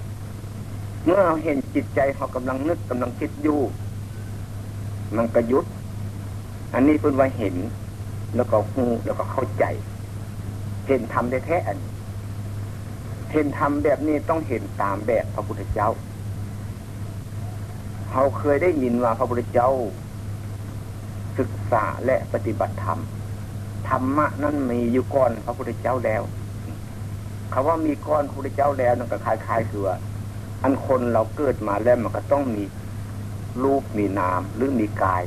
A: เมื่อเราเห็นจิตใจเขากำลังนึกกำลังคิดอยู่ มันก็ยุด อันนี้เป็นว่าเห็น แล้วก็หูแล้วก็เข้าใจ เห็นทำได้แท้อันเห็นทำแบบนี้ต้องเห็นตามแบบพระพุทธเจ้าเขาเคยได้ยินว่าพระพุทธเจ้า ศึกษาและปฏิบัติธรรม ธรรมะนั้นมีอยู่ก่อนพระพุทธเจ้าแล้วคาว่ามีก้อนพระพุทธเจ้าแล้วนั่นก็คล้ายๆคือว่าอันคนเราเกิดมาแล้วมันก็ต้องมีรูปมีนามหรือมีกาย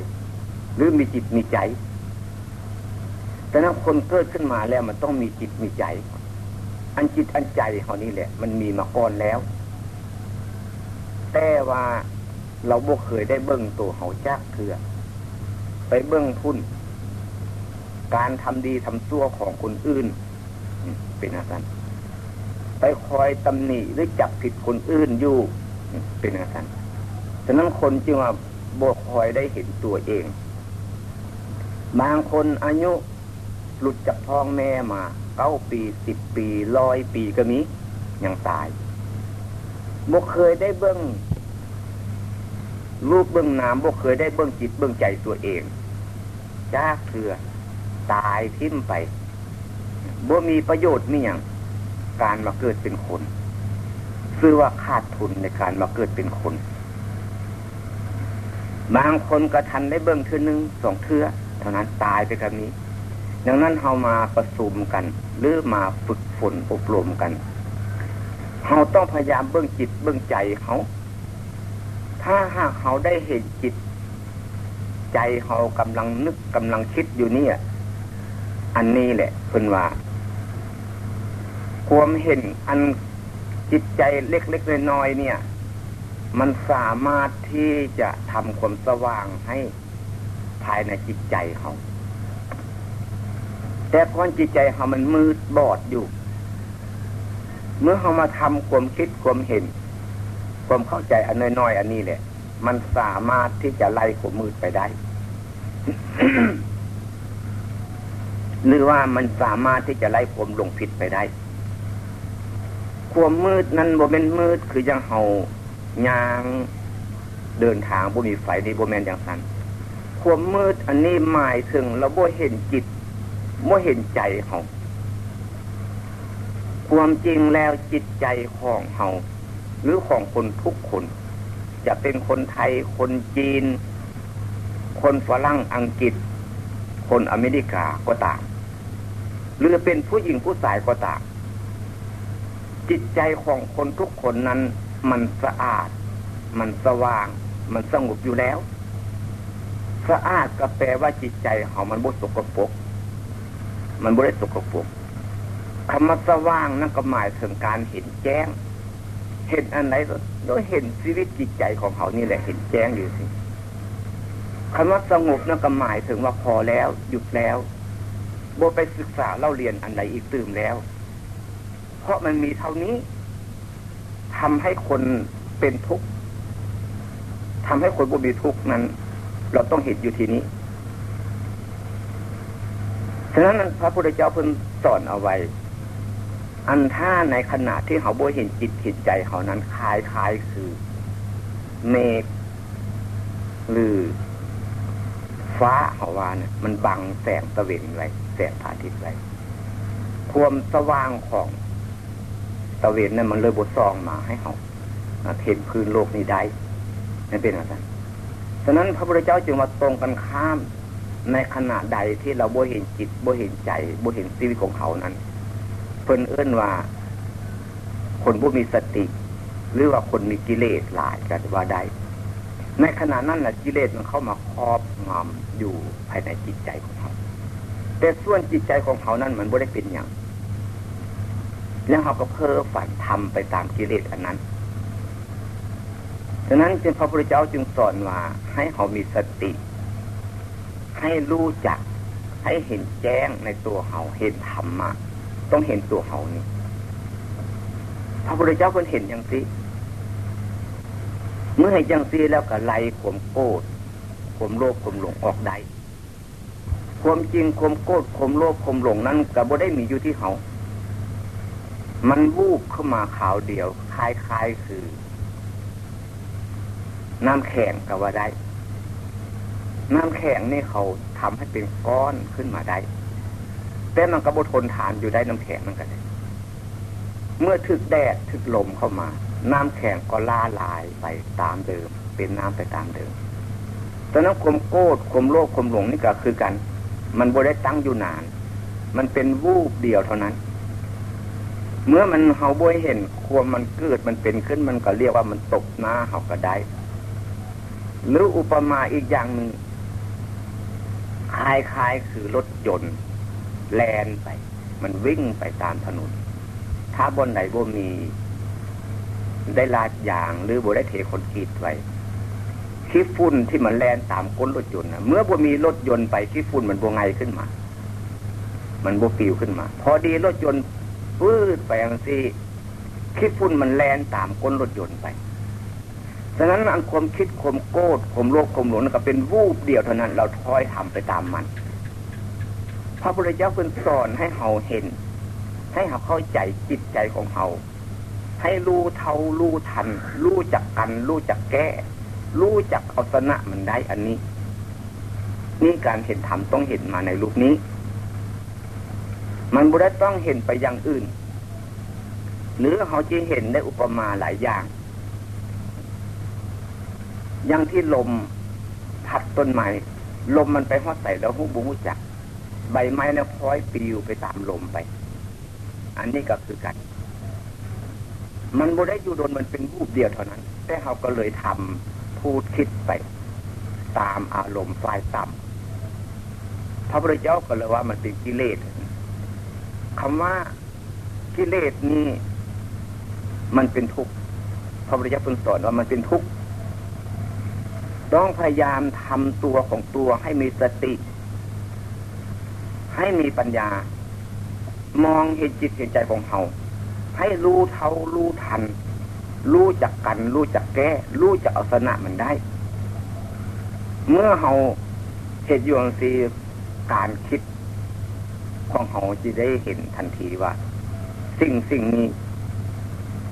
A: หรือมีจิตมีใจ แต่นั้นคนเกิดขึ้นมาแล้วมันต้องมีจิตมีใจ อันจิตอันใจเขานี่แหละ มันมีมาก่อนแล้ว แต่ว่าเราบ่เคยได้เบิ้งตัวเขาจักเถื่อ ไปเบิ้องพุ่น การทำดีทำชั่วของคนอื่น เป็นอาการไปคอยตำหนิหรือจับผิดคนอื่นอยู่เป็นอาการฉะนั้นคนจึงว่าบ่คอยได้เห็นตัวเอง บางคนอายุหลุดจากท้องแม่มาเก้าปีสิบปีร้อยปีก็มียังตายบ่เคยได้เบิ้อง รูปเบื้องน้ำบ่เคยได้เบื้องจิตเบื้องใจตัวเองจ้าเถื่อตายทิ้มไปบ่มีประโยชน์นี่อย่างการมาเกิดเป็นคนซื้อว่าขาดทุนในการมาเกิดเป็นคน บางคนก็ทันได้เบื้องเทือนึงสองเทือเท่านั้นตายไปกับนี้ ดังนั้นเรามาประสุมกัน หรือมาฝึกฝนอบรมกันเราต้องพยายามเบื้องจิตเบื้องใจเขา ถ้าหากเขาได้เห็นจิต ใจเขากำลังนึกกำลังคิดอยู่เนี่ยอันนี้แหละเพิ่นว่า ความเห็นอันจิตใจเล็กๆน้อยๆเนี่ย มันสามารถที่จะทำความสว่างให้ภายในจิตใจเขา แต่ก่อนจิตใจเขามันมืดบอดอยู่ เมื่อเขามาทำความคิดความเห็น ความเข้าใจอันน้อยๆอันนี้แหละ มันสามารถที่จะไล่ขมมืดไปได้ หรือว่ามันสามารถที่จะไล่ขมลงผิดไปได้ ความมืดนั้นโบเมนมืดคือยังเฮายางเดินทางบมีไฟในโบเมนอย่างนั้นความมืดอันนี้หมายถึงเราโบเห็นจิตโบเห็นใจเขาความจริงแล้วจิตใจของเขา หรือของคนทุกคน จะเป็นคนไทย คนจีน คนฝรั่งอังกฤษ คนอเมริกาก็ตาม หรือเป็นผู้หญิงผู้ชายก็ตาม จิตใจของคนทุกคนนั้น มันสะอาด มันสว่าง มันสงบอยู่แล้ว สะอาดก็แปลว่าจิตใจเขามันบริสุทธิ์กปกมันบริสุทธิ์กปกคำว่าสว่างนั่นก็หมายถึงการเห็นแจ้ง เห็นอันไหนก็โดยเห็นชีวิตจิตใจของเขานี่แหละเห็นแจ้งอยู่สิคำว่าสงบนั่นก็หมายถึงว่าพอแล้วหยุดแล้วโบไปศึกษาเล่าเรียนอันไหนอีกตื่มแล้ว เพราะมันมีเท่านี้ทำให้คนเป็นทุกข์ทำให้คนบุมีทุกข์นั้น เราต้องเห็นอยู่ทีนี้ฉะนั้นพระพุทธเจ้าเพิ่งสอนเอาไว้ อันท่าในขณะที่เขาบ่เห็นจิตเห็นใจเขานั้นคลายคลายคือเมฆหรือฟ้าเขาว่าเนี่ยมันบังแสงตะเวนไว้แสงพระอาทิตย์ไว้ความสว่างของตะเวนนั้นมันเลยบดซองมาให้เขาเห็นพื้นโลกนี้ได้นั่นเป็นอะไรฉะนั้นพระพุทธเจ้าจึงมาตรงกันข้ามในขณะใดที่เราบ่เห็นจิตบ่เห็นใจบ่เห็นชีวิตของเขานั้น เพิ่นเอื้นว่า คนผู้มีสติ หรือว่าคนมีกิเลสหลายกันว่าได้ในขณะนั้นแหละกิเลสมันเข้ามาครอบงำอยู่ภายในจิตใจของเขาแต่ส่วนจิตใจของเขานั้นมันไม่ได้เป็นอย่างแล้วเขาก็เพ้อฝันทำไปตามกิเลสอันนั้นฉะนั้นจึงพระพุทธเจ้าจึงสอนว่าให้เขามีสติ ให้รู้จัก ให้เห็นแจ้งในตัวเขาเห็นธรรมะ ต้องเห็นตัวเขานี่พระพุทธเจ้าเพิ่นเห็นอย่างสิเมื่อเห็นอย่างสิแล้วก็ไล่ข่มโกรธข่มโลภข่มหลงออกได้ความจริงข่มโกรธข่มโลภข่มหลงนั้นก็บ่ได้มีอยู่ที่เขามันวูบเข้ามาข่าวเดียว คล้ายๆคือ น้ำแข็งก็ว่าได้ น้ำแข็งนี่เขาทำให้เป็นก้อนขึ้นมาได้ แต่มันก็บทนทานอยู่ได้น้ำแข็งมันก็ได้เมื่อถึกแดดถึกลมเข้ามา น้ำแข็งก็ล่าลายไปตามเดิม เป็นน้ำไปตามเดิมตอนนั้นคมโกดคมโลกคมหลงนี่ก็คือกัน มันบ่ได้ตั้งอยู่นาน มันเป็นวูบเดียวเท่านั้น เมื่อมันเฮาบ่เห็นความมันเกิดมันเป็นขึ้นมันก็เรียกว่ามันตกหน้าเฮาก็ได้หรืออุปมาอีกอย่างหนึ่งคล้ายๆคือรถยนต์ แลนไป มันวิ่งไปตามถนน ถ้าบนไหนบ่มีได้ลาดยางหรือบ่ได้เทคนกีดไว้ขี้ฝุ่นที่มันแลนตามก้นรถยนต์เมื่อบ่มีรถยนต์ไปขี้ฝุ่นมันบ่ไงขึ้นมา มันบ่ปิวขึ้นมา พอดีรถยนต์ปื้ดไปอย่างซี่ขี้ฝุ่นมันแลนตามก้นรถยนต์ไปฉะนั้นอันความคิดความโกรธความโลภความหลงก็เป็นวูบเดียวเท่านั้น เราทอยทำไปตามมัน พระพุทธเจ้าเป็นสอนให้เราเห็น ให้เราเข้าใจจิตใจของเราให้รู้เท่ารู้ทัน รู้จักกัน รู้จักแก้ รู้จักเอาชนะมันได้อันนี้ นี่การเห็นธรรมต้องเห็นมาในรูปนี้ มันบุได้ต้องเห็นไปอย่างอื่น หรือเขาจะเห็นได้อุปมาหลายอย่าง อย่างที่ลมพัดต้นไม้ลมมันไปหอดใส่แล้วหูบุหูจัก ใบไม้นี่ยพลอยปลิวไปตามลมไป อันนี้ก็คือกัน มันบ่ได้อยู่โดนมันเป็นรูปเดียวเท่านั้น แต่เขาก็เลยทำพูดคิดไป ตามอารมณ์ฝ่ายต่ำพระพุทธเจ้าก็เลยว่ามันเป็นกิเลสคำว่ากิเลสนี่มันเป็นทุกข์พระพุทธเจ้าเพิ่งสอนว่ามันเป็นทุกข์ต้องพยายามทำตัวของตัวให้มีสติ ให้มีปัญญา มองเห็นจิตเห็นใจของเขาให้รู้เท่ารู้ทัน รู้จักกัน รู้จักแก้ รู้จักเอาชนะมันได้ เมื่อเขาเหตุยวงสีการคิดของเขาจะได้เห็นทันทีว่า สิ่งสิ่งนี้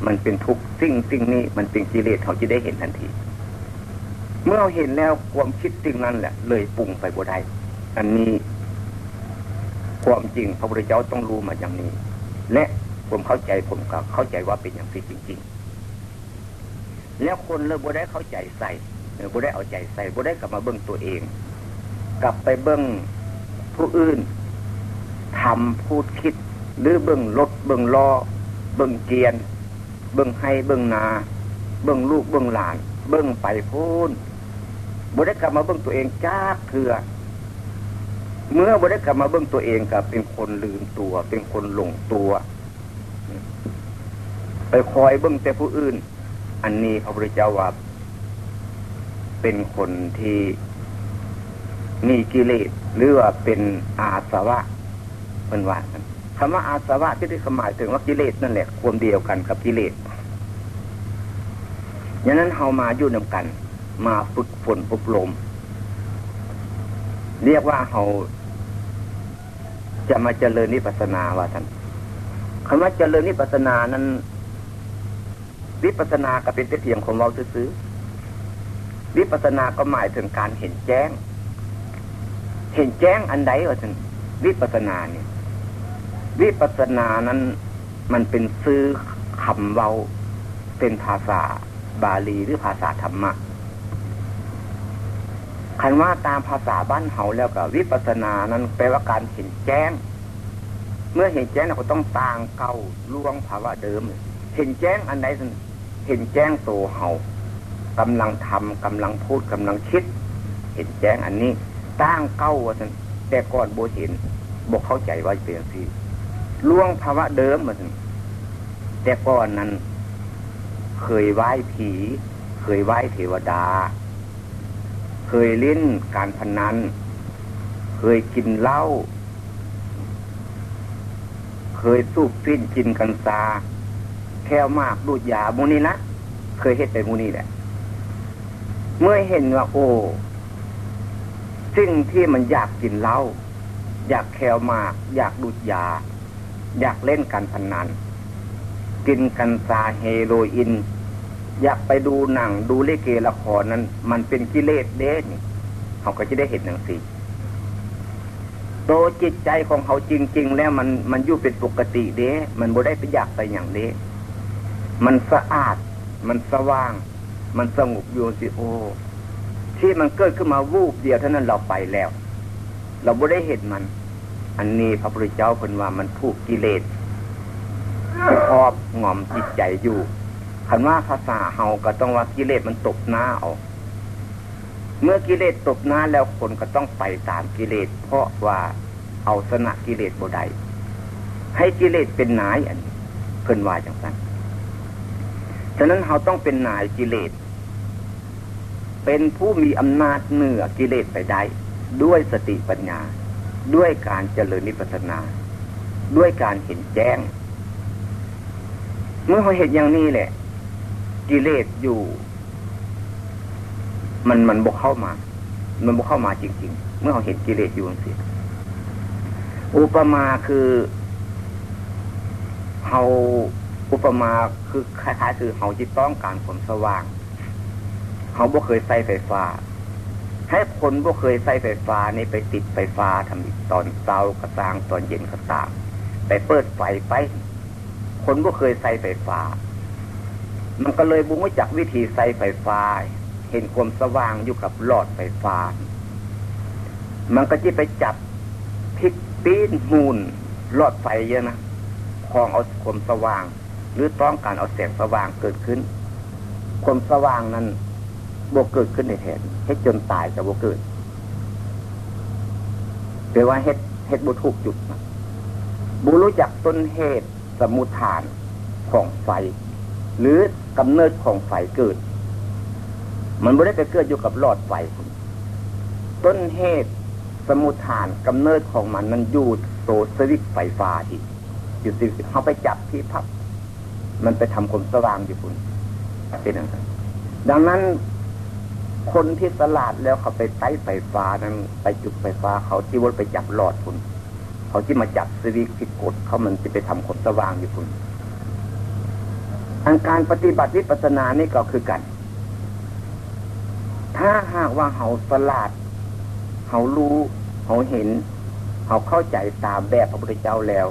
A: มันเป็นทุกข์สิ่งสิ่งนี้มันเป็นกิเลสเขาจะได้เห็นทันที เมื่อเราเห็นแล้วความคิดสิ่งนั้นแหละ เลยปรุงไปบ่ได้อันนี้ ความจริงพระพุทธเจ้าต้องรู้มาอย่างนี้ และผมเข้าใจผมก็เข้าใจว่าเป็นอย่างนี้จริง ๆ แล้วคนเลยบ่ได้เข้าใจใส่บ่ได้เอาใจใส่บ่ได้กลับมาเบิ้งตัวเอง กลับไปเบิ้งผู้อื่นทำพูดคิด หรือเบิ้งรถเบิ้งล้อเบิ้งเกียน เบิ้งให้เบิ้งนา เบิ้งลูกเบิ้งหลาน เบิ้งไปพูนบได้กลับมาเบื้องตัวเองจ้าเถื่อ เมื่อบได้กลับมาเบื้องตัวเองกับเป็นคนลืมตัว เป็นคนหลงตัว ไปคอยเบื้องแต่ผู้อื่น อันนี้พระพุทธเจ้าว่าเป็นคนที่มีกิเลสหรือว่าเป็นอาสวะเป็นว่าคำว่าอาสวะที่ได้หมายถึงว่ากิเลสนั่นแหละความเดียวกันกับกิเลสอย่างนั้นเฮามาอยู่นำกัน มาฝึกฝนอบรมเรียกว่าเขา จะมาเจริญนิพพานาว่าท่านคำว่าเจริญนิพพานานั้นวิปัสนาก็เป็นแต่เพียงของเราซื้อวิปัสนาก็หมายถึงการเห็นแจ้ง เห็นแจ้งอันใดว่าท่านวิปัสนาเนี่ย วิปัสนานั้นมันเป็นซื้อคำเว้าเป็นภาษาบาลีหรือภาษาธรรมะ คันว่าตามภาษาบ้านเฮาแล้วกับวิปัสสนานั้นแปลว่าการเห็นแจ้ง เมื่อเห็นแจ้งเราก็ต้องต่างเก่าล่วงภาวะเดิม เห็นแจ้งอันใดเห็นแจ้งโตเฮากำลังทำกำลังพูดกำลังคิด เห็นแจ้งอันนี้ตั้งเก้าว่าสันแต่ก่อนโบเห็นบอกเข้าใจว่าเป็นสิล่วงภาวะเดิมมาสันแต่ก่อนนั้น เคยไหว้ผี เคยไหว้เทวดา เคยเล่นการพนัน เคยกินเหล้า เคยสูบฟิ้นกินกันซาแค่มากดูดยามูนี่นะ เคยเห็นไปมูนี่แหละ เมื่อเห็นว่าโอ้สิ่งที่มันอยากกินเหล้า อยากแควมาก อยากดูดยา อยากเล่นการพนัน กินกันซาเฮโรอีน อยากไปดูหนังดูเลเกละครนั้น มันเป็นกิเลสเด้นเขาก็จะได้เห็นหนังสีโตจิตใจของเขาจริง ๆ แล้วมันมันอยู่เป็นปกติเด้ มันบ่ได้ไปอยากไปอย่างเด้ มันสะอาด มันสว่าง มันสงบอยู่สิโอ ที่มันเกิดขึ้นมาวูบเดียวเท่านั้นเราไปแล้ว เราบ่ได้เห็นมัน อันนี้พระพุทธเจ้าเป็นว่ามันถูกกิเลสครอบงอมจิตใจอยู่ คันว่าภาษาเฮาก็ต้องว่ากิเลสมันตกหน้าเอาเมื่อกิเลสตกหน้าแล้วคนก็ต้องไปตามกิเลส เพราะว่าเอาสนะกิเลสบ่ได้ให้กิเลสเป็นนายอันเพิ่นว่าจังนั้นฉะนั้นเราต้องเป็นนายกิเลส เป็นผู้มีอำนาจเหนือกิเลสไปได้ ด้วยสติปัญญา ด้วยการเจริญนิพพานา ด้วยการเห็นแจ้ง เมื่อเราเห็นอย่างนี้แหละ กิเลสอยู่ มันมันบกเข้ามา มันบกเข้ามาจริง ๆ เมื่อเราเห็นกิเลสอยู่สิอุปมาคือเฮาอุปมาคือคล้ายๆ คือเฮาจิตต้องการความสว่างเฮาบ่เคยใส่ไฟฟ้า ให้คนบ่เคยใส่ไฟฟ้านี่ไปติดไฟฟ้าทำตอนเช้ากระตางตอนเย็นกระตางไปเปิดไฟไป คนบ่เคยใส่ไฟฟ้า มันก็เลยบุ้งจักวิธีใส่ไฟฟ้า เห็นความสว่างอยู่กับหลอดไฟฟ้า มันก็จะไปจับพิกปีนมูนหลอดไฟเยอะนะคลองเอาความสว่าง หรือต้องการเอาแสงสว่างเกิดขึ้น ความสว่างนั้นบวกเกิดขึ้นในแทนเฮ็ดจนตายจะบวกเกิดแปลว่าเฮ็ดเฮ็ดบุทุกจุดบุรู้จักต้นเหตุสมุทฐานของไฟ หรือ กำเนิดของไฟเกิด มันไม่ได้ไปเกิดอยู่กับหลอดไฟต้นเหตุสมุทฐานกำเนิดของมันมันอยู่โซสวิกไฟฟ้าที่อยู่สิเขาไปจับที่พับ มันไปทำความสว่างอยู่คุณเป็นอย่างนั้นดังนั้นคนที่สลาดแล้วเขาไปใช้ไฟฟ้านั้น ไปจุดไฟฟ้า เขาที่วนไปจับหลอดคุณ เขาที่มาจับสวิกผิดกฎเขามันจะไปทำความสว่างอยู่คุณ อันการปฏิบัติวิปัสสนานี่ก็คือกัน ถ้าหากว่าเขาสลาดเขารู้เขาเห็นเขาเข้าใจตามแบบพระพุทธเจ้าแล้ว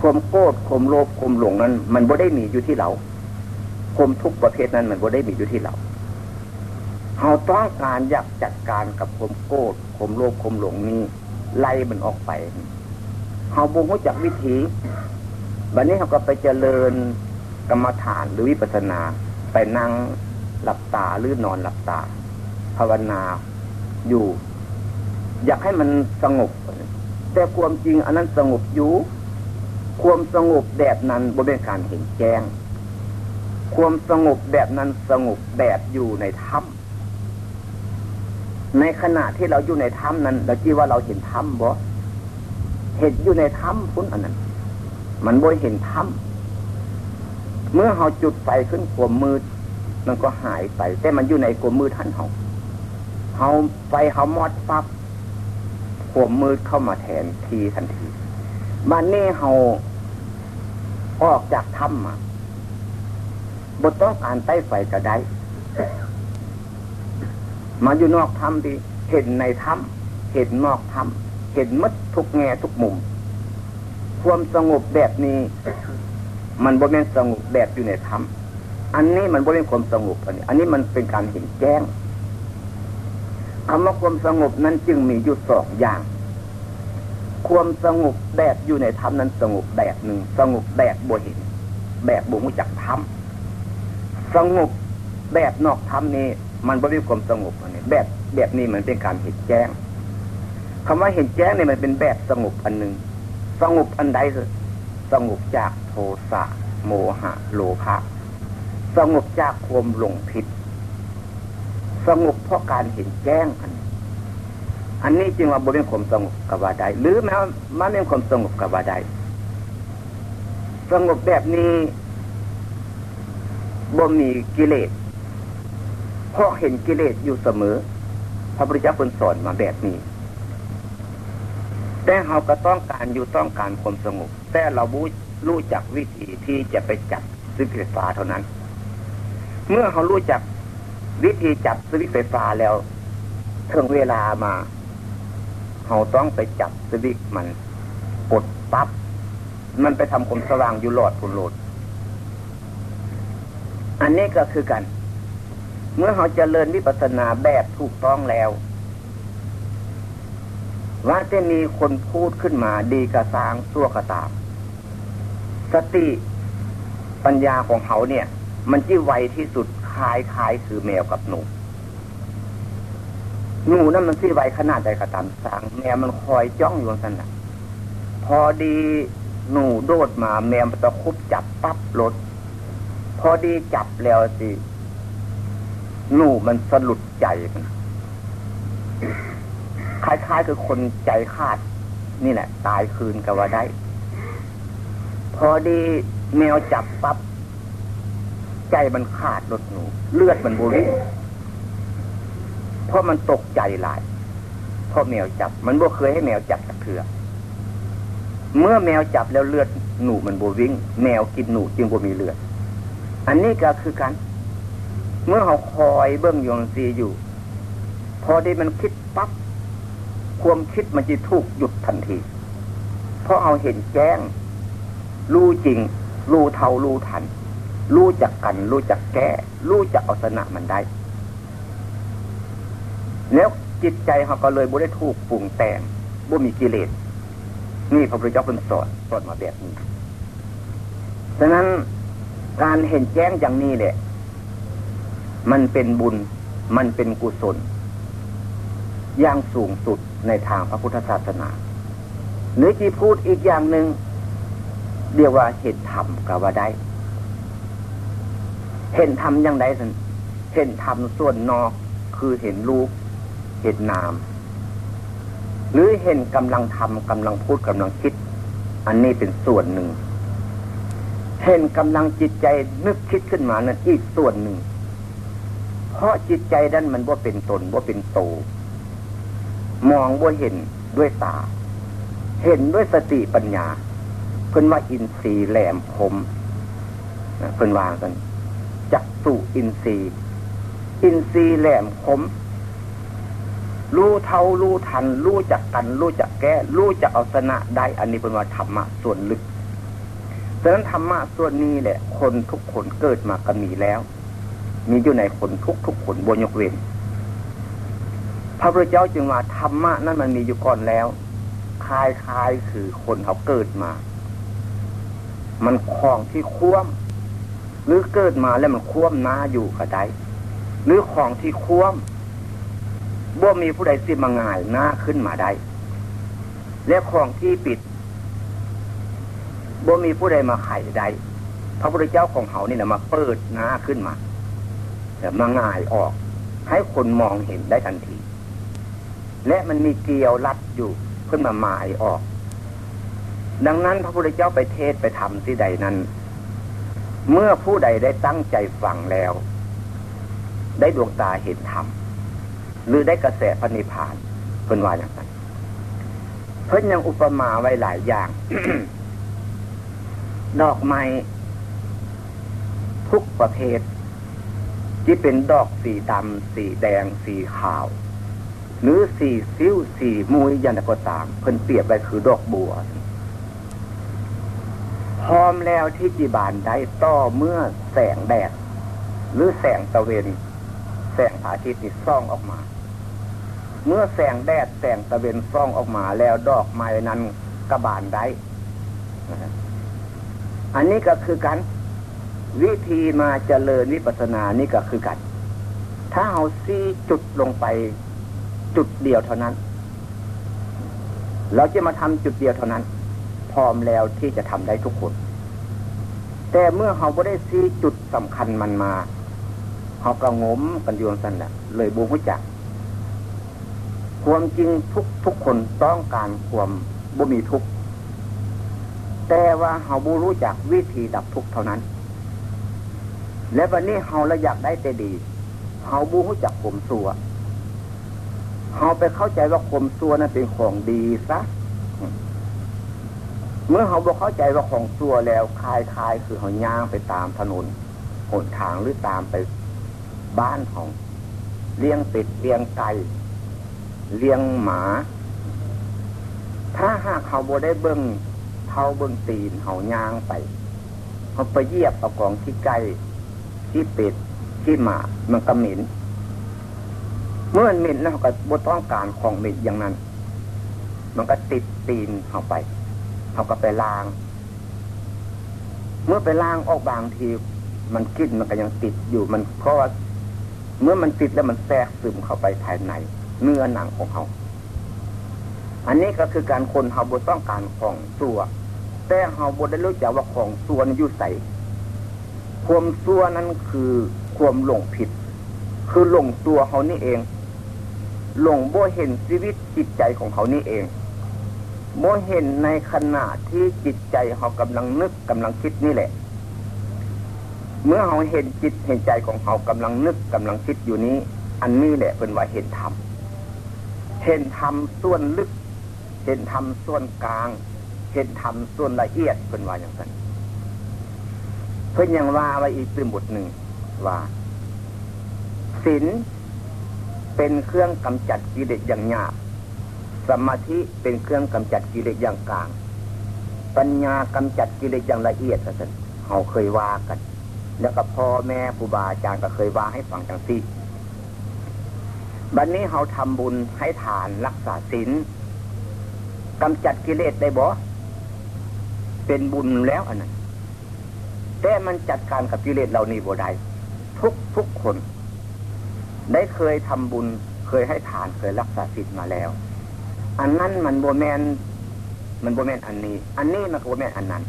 A: ความโกรธความโลภความหลงนั้น มันบ่ได้มีอยู่ที่เราความทุกประเภทนั้นมันบ่ได้มีอยู่ที่เราเราต้องการอยากจัดการกับความโกรธความโลภความหลงนี้ ไล่มันออกไปเขาบุงรู้จักวิธีบัดนี้เขาก็ไปเจริญ กรรมฐานหรือวิปัสสนา ไปนั่งหลับตาหรือนอนหลับตา ภาวนาอยู่ อยากให้มันสงบ แต่ความจริงอันนั้นสงบอยู่ ความสงบแบบนั้นบนเป็นการเห็นแจ้ง ความสงบแบบนั้นสงบแบบอยู่ในถ้ำในขณะที่เราอยู่ในถ้ำนั้น เราคิดว่าเราเห็นถ้ำบ่เห็นอยู่ในถ้ำพุ่นอันนั้น มันบ่เห็นถ้ำ เมื่อเราจุดไฟขึ้นควมมืดมันก็หายไป แต่มันอยู่ในควมมืดท่านเขาเขาไฟเขามอดปับควมมืดเข้ามาแทนทีทันทีบ้านนี้เขาออกจากถ้ำมาบทต้องการใต้ไฟก็ได้ มาอยู่นอกถ้ำดีเห็นในถ้ำเห็นนอกถ้ำเห็นมัดทุกแง่ทุกมุม ความสงบแบบนี้ มันบ่เป็นสงบแบบอยู่ในถ้ำอันนี้มันบ่เป็นความสงบอันนี้ อันนี้มันเป็นการเห็นแจ้งคำว่าความสงบนั้นจึงมีอยู่สองอย่าง ความสงบแบบอยู่ในธรรมนั้นสงบแบบหนึ่งสงบแบบบ่เห็น แบบบ่รู้จักธรรมสงบแบบนอกธรรมนี่มันบ่มีความสงบอันนี้ แบบแบบนี้มันเป็นการเห็นแจ้งคำว่าเห็นแจ้งเนี่ยมันเป็นแบบสงบอันหนึ่งสงบอันใดสงบจาก ทสะ โมหะ โลภะสงบจากความหลงผิด สงบเพราะการเห็นแจ้งอัน อันนี้จึงว่าบริเวณความสงบกับว่าใดหรือแม้มันเป็นความสงบกับว่าใดสงบแบบนี้บ่มีกิเลสเพราะเห็นกิเลสอยู่เสมอ พระพุทธเจ้าคนสอนมาแบบนี้ แต่เราก็ต้องการอยู่ต้องการความสงบ แต่เราบู รู้จักวิธีที่จะไปจับสวิตไฟฟ้าเท่านั้น เมื่อเขารู้จักวิธีจับสวิตไฟฟ้าแล้วถึงเวลามาเราต้องไปจับสวิกมันกดปั๊บมันไปทำความสว่างอยู่หลอดผุนโหลด อันนี้ก็คือกัน เมื่อเราจเจริญวิปัสสนาแบบถูกต้องแล้วว่าจะมีคนพูดขึ้นมาดีกระสางตัวกระตาม สติปัญญาของเขาเนี่ย มันจี่ไวที่สุดคล้ายคล้ายคือแมวกับหนู หนูนั่นมันสิไวขนาดใดก็ตามสางแมวมันคอยจ้องอยู่นั่นน่ะพอดีหนูโดดมาแมวมันตะคุบจับปั๊บรถ พอดีจับแล้วสิหนูมันสลุดใจมันคล้ายๆคือคนใจขาด นี่แหละ ตายคืนกับว่าได้ พอดีแมวจับปับ๊บใจมันขาดรถหนู เลือดมันบุริเพราะมันตกใจหลายเพราะแมวจับ มันบ่เคยให้แมวจับสักเถื่อเมื่อแมวจับแล้วเลือดหนูมันบวิ่ง แมวกินหนูจึงบ่มีเลือด อันนี้ก็คือกัน เมื่อเขาคอยเบื้องยงซีอยู่ พอได้มันคิดปับ๊บความคิดมันจะถูกหยุดทันที เพราะเอาเห็นแจ้ง รู้จริง รู้เท่ารู้ทัน รู้จักกัน รู้จักแก้ รู้จักเอาชนะมันได้ แล้วจิตใจเขาก็เลยบ่ได้ถูกปรุงแต่งบ่มีกิเลส นี่พระพุทธเจ้าเป็นสอนสอนมาแบบนี้ ฉะนั้นการเห็นแจ้งอย่างนี้แหละ มันเป็นบุญ มันเป็นกุศล อย่างสูงสุดในทางพระพุทธศาสนา หรือที่พูดอีกอย่างหนึ่ง เรียกว่าเห็นธรรมกับว่าได้ เห็นธรรมย่างไรสันเห็นธรรมส่วนนอกคือเห็นรูปเห็นนาม หรือเห็นกำลังทำกำลังพูดกำลังคิด อันนี้เป็นส่วนหนึ่ง เห็นกำลังจิตใจนึกคิดขึ้นมานั้นอีกส่วนหนึ่ง เพราะจิตใจนั้นมันว่าเป็นตนว่าเป็นโต มองว่าเห็นด้วยตา เห็นด้วยสติปัญญา เพิ่นว่าอินทรีย์แหลมคมเพิ่นวางกันจักสุอินทรีย์อินทรีย์แหลมคมรู้เท่ารู้ทัน รู้จักกันรู้จักแก้รู้จักเอาชนะได้ อันนี้เป็นว่าธรรมะส่วนลึกดังนั้นธรรมะส่วนนี้แหละ คนทุกคนเกิดมาก็มีแล้ว มีอยู่ในคนทุกทุกคนบนยกเว้นพระพุทธเจ้าจึงว่าธรรมะนั้นมันมีอยู่ก่อนแล้วคลายคลายคือคนเขาเกิดมา มันคลองที่ควมหรือเกิดมาแล้วมันควมน้าอยู่ก็ได้หรือของที่ควมบ่มีผู้ใดสิมาง่ายหน้าขึ้นมาได้และของที่ปิดบ่มีผู้ใดมาไขไดพระพุทธเจ้าของเขานี่นะมาเปิดหน้าขึ้นมาแต่มาง่ายออก ให้คนมองเห็นได้ทันที และมันมีเกลียวรัดอยู่ขึ้นมาหมายออก ดังนั้นพระพุทธเจ้าไปเทศไปทำที่ใดนั้น เมื่อผู้ใดได้ตั้งใจฟังแล้ว ได้ดวงตาเห็นธรรมหรือได้กระแสพระนิพพานเพิ่นว่าอย่างไรเพิ่นยังอุปมาไว้หลายอย่าง ดอกไม้ทุกประเภทที่เป็นดอกสีดำสีแดงสีขาว หรือสีซิ้วสีมุยยันก็ตาม เพิ่นเปรียบไปคือดอกบัว พร้อมแล้วที่จีบานได้ต่อเมื่อแสงแดด หรือแสงตะเวน แสงอาทิตย์ติดซ่องออกมา เมื่อแสงแดดแสงตะเวนฟ้องออกมาแล้วดอกไม้นั้นกระบานได้ อันนี้ก็คือกัน วิธีมาเจริญวิปัสสนานี่ก็คือกัน ถ้าเอาซีจุดลงไปจุดเดียวเท่านั้น เราจะมาทำจุดเดียวเท่านั้น พร้อมแล้วที่จะทำได้ทุกคน แต่เมื่อเขาไ่ได้ซีจุดสำคัญมันมาเขากระงมกันโยนสันแหละเลยบูหุจัก ความจริงทุกทุกคนต้องการความบ่มีทุกข์แต่ว่าเฮาบูรู้จักวิธีดับทุกข์เท่านั้น และวันนี้เฮาเราอยากได้แต่ดีเฮาบูรู้จักข่มสัวเฮาไปเข้าใจว่าข่มสัวนั้นเป็นของดีซะ เมื่อเฮาบอกเข้าใจว่าของสัวแล้วคลายคลายคือเฮาย่างไปตามถนนหนทางหรือตามไปบ้านของเลี้ยงเป็ดเลี้ยงไก่เลี้ยงหมา ถ้าหากเขาโบได้เบิ้งเท้าเบิ้งตีนเขาย่างไปเขาไปเยียบเอากองที่ไก่ที่เป็ดที่หมา มันก็เหม็นเมื่อมันเหม็นแล้วก็บต้องการของเหม็นอย่างนั้น มันก็ติดตีนเขาไป เขาก็ไปล้าง เมื่อไปล้างออกบางที มันกินมันก็ยังติดอยู่มันเพราะว่าเมื่อมันติดแล้วมันแทรกซึมเข้าไปภายใน เนื้อหนังของเขา อันนี้ก็คือการคนเฮาบ่ต้องการของสัว แต่เฮาบ่ได้รู้จักว่าของสัวนั้นอยู่ใสความสัวนั้นคือความหลงผิด คือหลงตัวเขานี่เองหลงบ่เห็นชีวิตจิตใจของเขานี่เอง บ่เห็นในขณะที่จิตใจเขากำลังนึกกำลังคิดนี่แหละ เมื่อเขาเห็นจิตเห็นใจของเขากำลังนึกกำลังคิดอยู่นี้ อันนี้แหละเป็นว่าเห็นธรรมเห็นธรรมส่วนลึก เห็นธรรมส่วนกลาง เห็นธรรมส่วนละเอียดเป็นว่าอย่างนั้นเพื่อนยังว่าไว้อีกตื่นบทหนึ่งว่าศีลเป็นเครื่องกำจัดกิเลสอย่างหยาบ สมาธิเป็นเครื่องกำจัดกิเลสอย่างกลาง ปัญญากำจัดกิเลสอย่างละเอียดกันเขาเคยว่ากัน แล้วก็พ่อแม่ครูบาอาจารย์ก็เคยว่าให้ฟังจังซี่บัดนนี้เขาทำบุญให้ทานรักษาศีลกำจัดกิเลสได้บ่เป็นบุญแล้วอันนั้นแต่มันจัดการกับกิเลสเรานี่บ่ได้ทุกทุกคน ได้เคยทำบุญเคยให้ทานเคยรักษาศีลมาแล้ว อันนั้นมันโบแมนมันโบแมนอันนี้ อันนี้มันโบแมนอันนั้น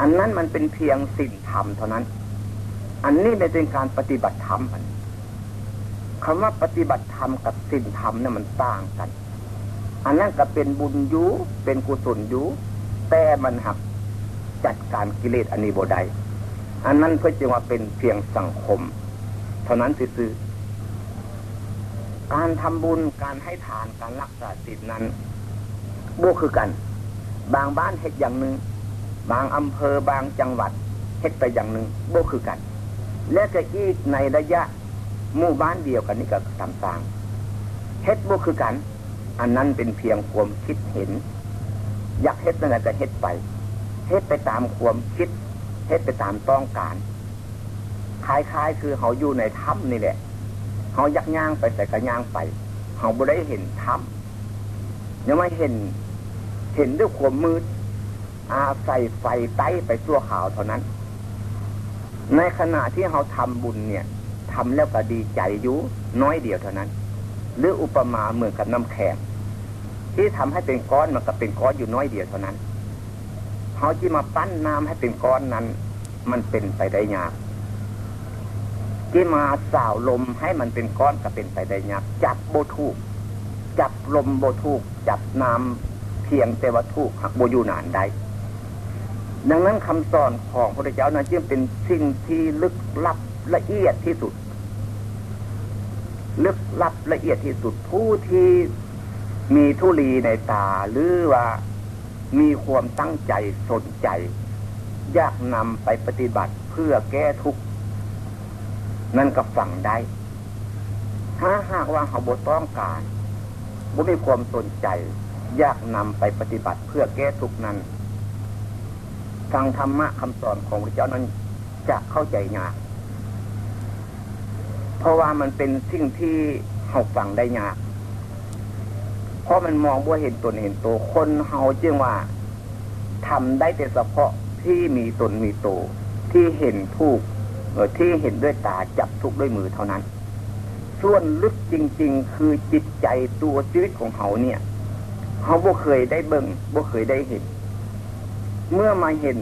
A: อันนั้นมันเป็นเพียงสิ่งธรรมเท่านั้น อันนี้เป็นการปฏิบัติธรรมคำว่าปฏิบัติธรรมกับสิ่งธรรมเนี่ยมันต่างกัน อันนั้นก็เป็นบุญยุเป็นกุศลยุแต่มันหักจัดการกิเลสอันนี้บ่ไดอันนั้นเพื่อจะว่าเป็นเพียงสังคม เท่านั้นซื่อ การทำบุญการให้ทานการรักษาศีลนั้นบ่คือกัน บางบ้านเฮ็ดอย่างหนึ่งบางอำเภอบางจังหวัดเฮ็ดไปอย่างหนึ่งบ่คือกัน และก็อีกในระยะหมู่บ้านเดียวกันนี่ก็ต่างเฮ็ดบ่คือกัน อันนั้นเป็นเพียงความคิดเห็น อยากเฮ็ดนั่นแหละก็เฮ็ดไปเฮ็ดไปตามความคิดเฮ็ดไปตามต้องการคล้ายๆ คือเขาอยู่ในถ้ำนี่แหละ เขายักย่างไปแต่กระย่างไปเขาบ่ได้เห็นถ้ำยังไม่เห็น เห็นด้วยความมืด อาใส่ไฟไต้ไปชั่วขาวเท่านั้น ในขณะที่เขาทำบุญเนี่ยทำแล้วก็ดีใจอยู่น้อยเดียวเท่านั้น หรืออุปมาเหมือนกับน้ำแข็งที่ทำให้เป็นก้อนมันก็เป็นก้อนอยู่น้อยเดียวเท่านั้นเขาที่มาปั้นน้ำให้เป็นก้อนนั้น มันเป็นไปได้ยาก ที่มาสาวลมให้มันเป็นก้อนก็เป็นไปได้ยากจับโบทูกจับลมโบทูกจับน้ำเพียงแต่ว่าทูกหักโบอยู่นานได้ดังนั้นคำสอนของพระเจ้านั้นจึงเป็นสิ่งที่ลึกลับละเอียดที่สุด ลึกลับละเอียดที่สุดผู้ที่มีทุลีในตาหรือว่ามีความตั้งใจสนใจ อยากนำไปปฏิบัติเพื่อแก้ทุกข์ นั่นก็ฟังได้ ถ้าหากว่าเขาบต้องการบ่มีความสนใจ อยากนำไปปฏิบัติเพื่อแก้ทุกนั้นฟังธรรมะคำสอนของพระเจ้านั้นจะเข้าใจยาก เพราะว่ามันเป็นสิ่งที่เขาฟังได้ยาก เพราะมันมองว่าเห็นตนเห็นตัว คนเฮาจึงว่าทำได้แต่เฉพาะที่มีตนมีตัวที่เห็นทุก ที่เห็นด้วยตาจับทุกด้วยมือเท่านั้น ส่วนลึกจริง ๆ คือจิตใจตัวชีวิตของเขาเนี่ยเขาบ่เคยได้เบิ่งบ่เคยได้เห็น เมื่อมาเห็น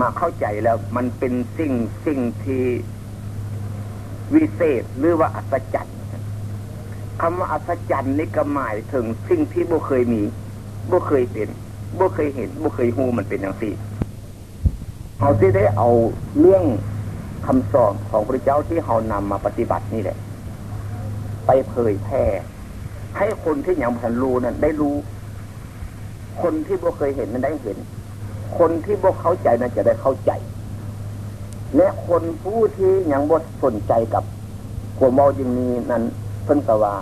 A: มาเข้าใจแล้วมันเป็นสิ่งสิ่งที่วิเศษหรือว่าอัศจรรย์คำว่าอัศจรรย์นี่ก็หมายถึงสิ่งที่บ่เคยมีบ่เคยเป็นบ่เคยเห็นบ่เคยหูมันเป็นอย่างสี่ เอาที่ได้เอาเรื่องคำสอนของพระเจ้าที่เขานำมาปฏิบัตินี่แหละ ไปเผยแพร่ให้คนที่ยังพันรู้นั้นได้รู้ คนที่บ่เคยเห็นนั้นได้เห็น คนที่บ่เข้าใจนั้นจะได้เข้าใจ และคนผู้ที่ยังบ่สนใจกับหัวมาจริงนี้นั้นเพิ่นกว่า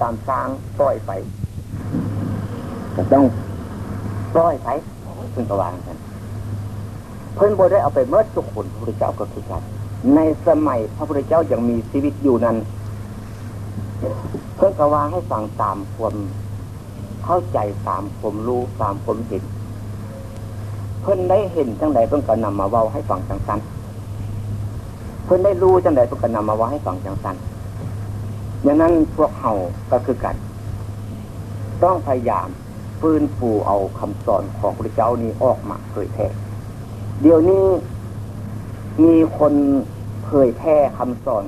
A: ตามสร้างปล่อยไปต้องปล่อยไปเพิ่นกว่ากัน เพิ่นบ่ได้เอาไปเมื่อทุกคนพระพุทธเจ้าก็คือกันในสมัยพระพุทธเจ้ายังมีชีวิตอยู่นั้น เพิ่นกว่าให้ฟังตามความเข้าใจตามความรู้ตามความเห็นเพิ่นได้เห็นจังใดเพิ่นก็นำมาเว้าให้ฟังจังสันเพิ่นได้รู้จังใดเพิ่นก็นำมาเว้าให้ฟังจังสันอย่างนั้นพวกเฮาก็คือกัน ต้องพยายามฟื้นฟูเอาคำสอนของพระเจ้านี้ออกมาเผยแพร่ เดี๋ยวนี้มีคนเผยแพร่คำสอน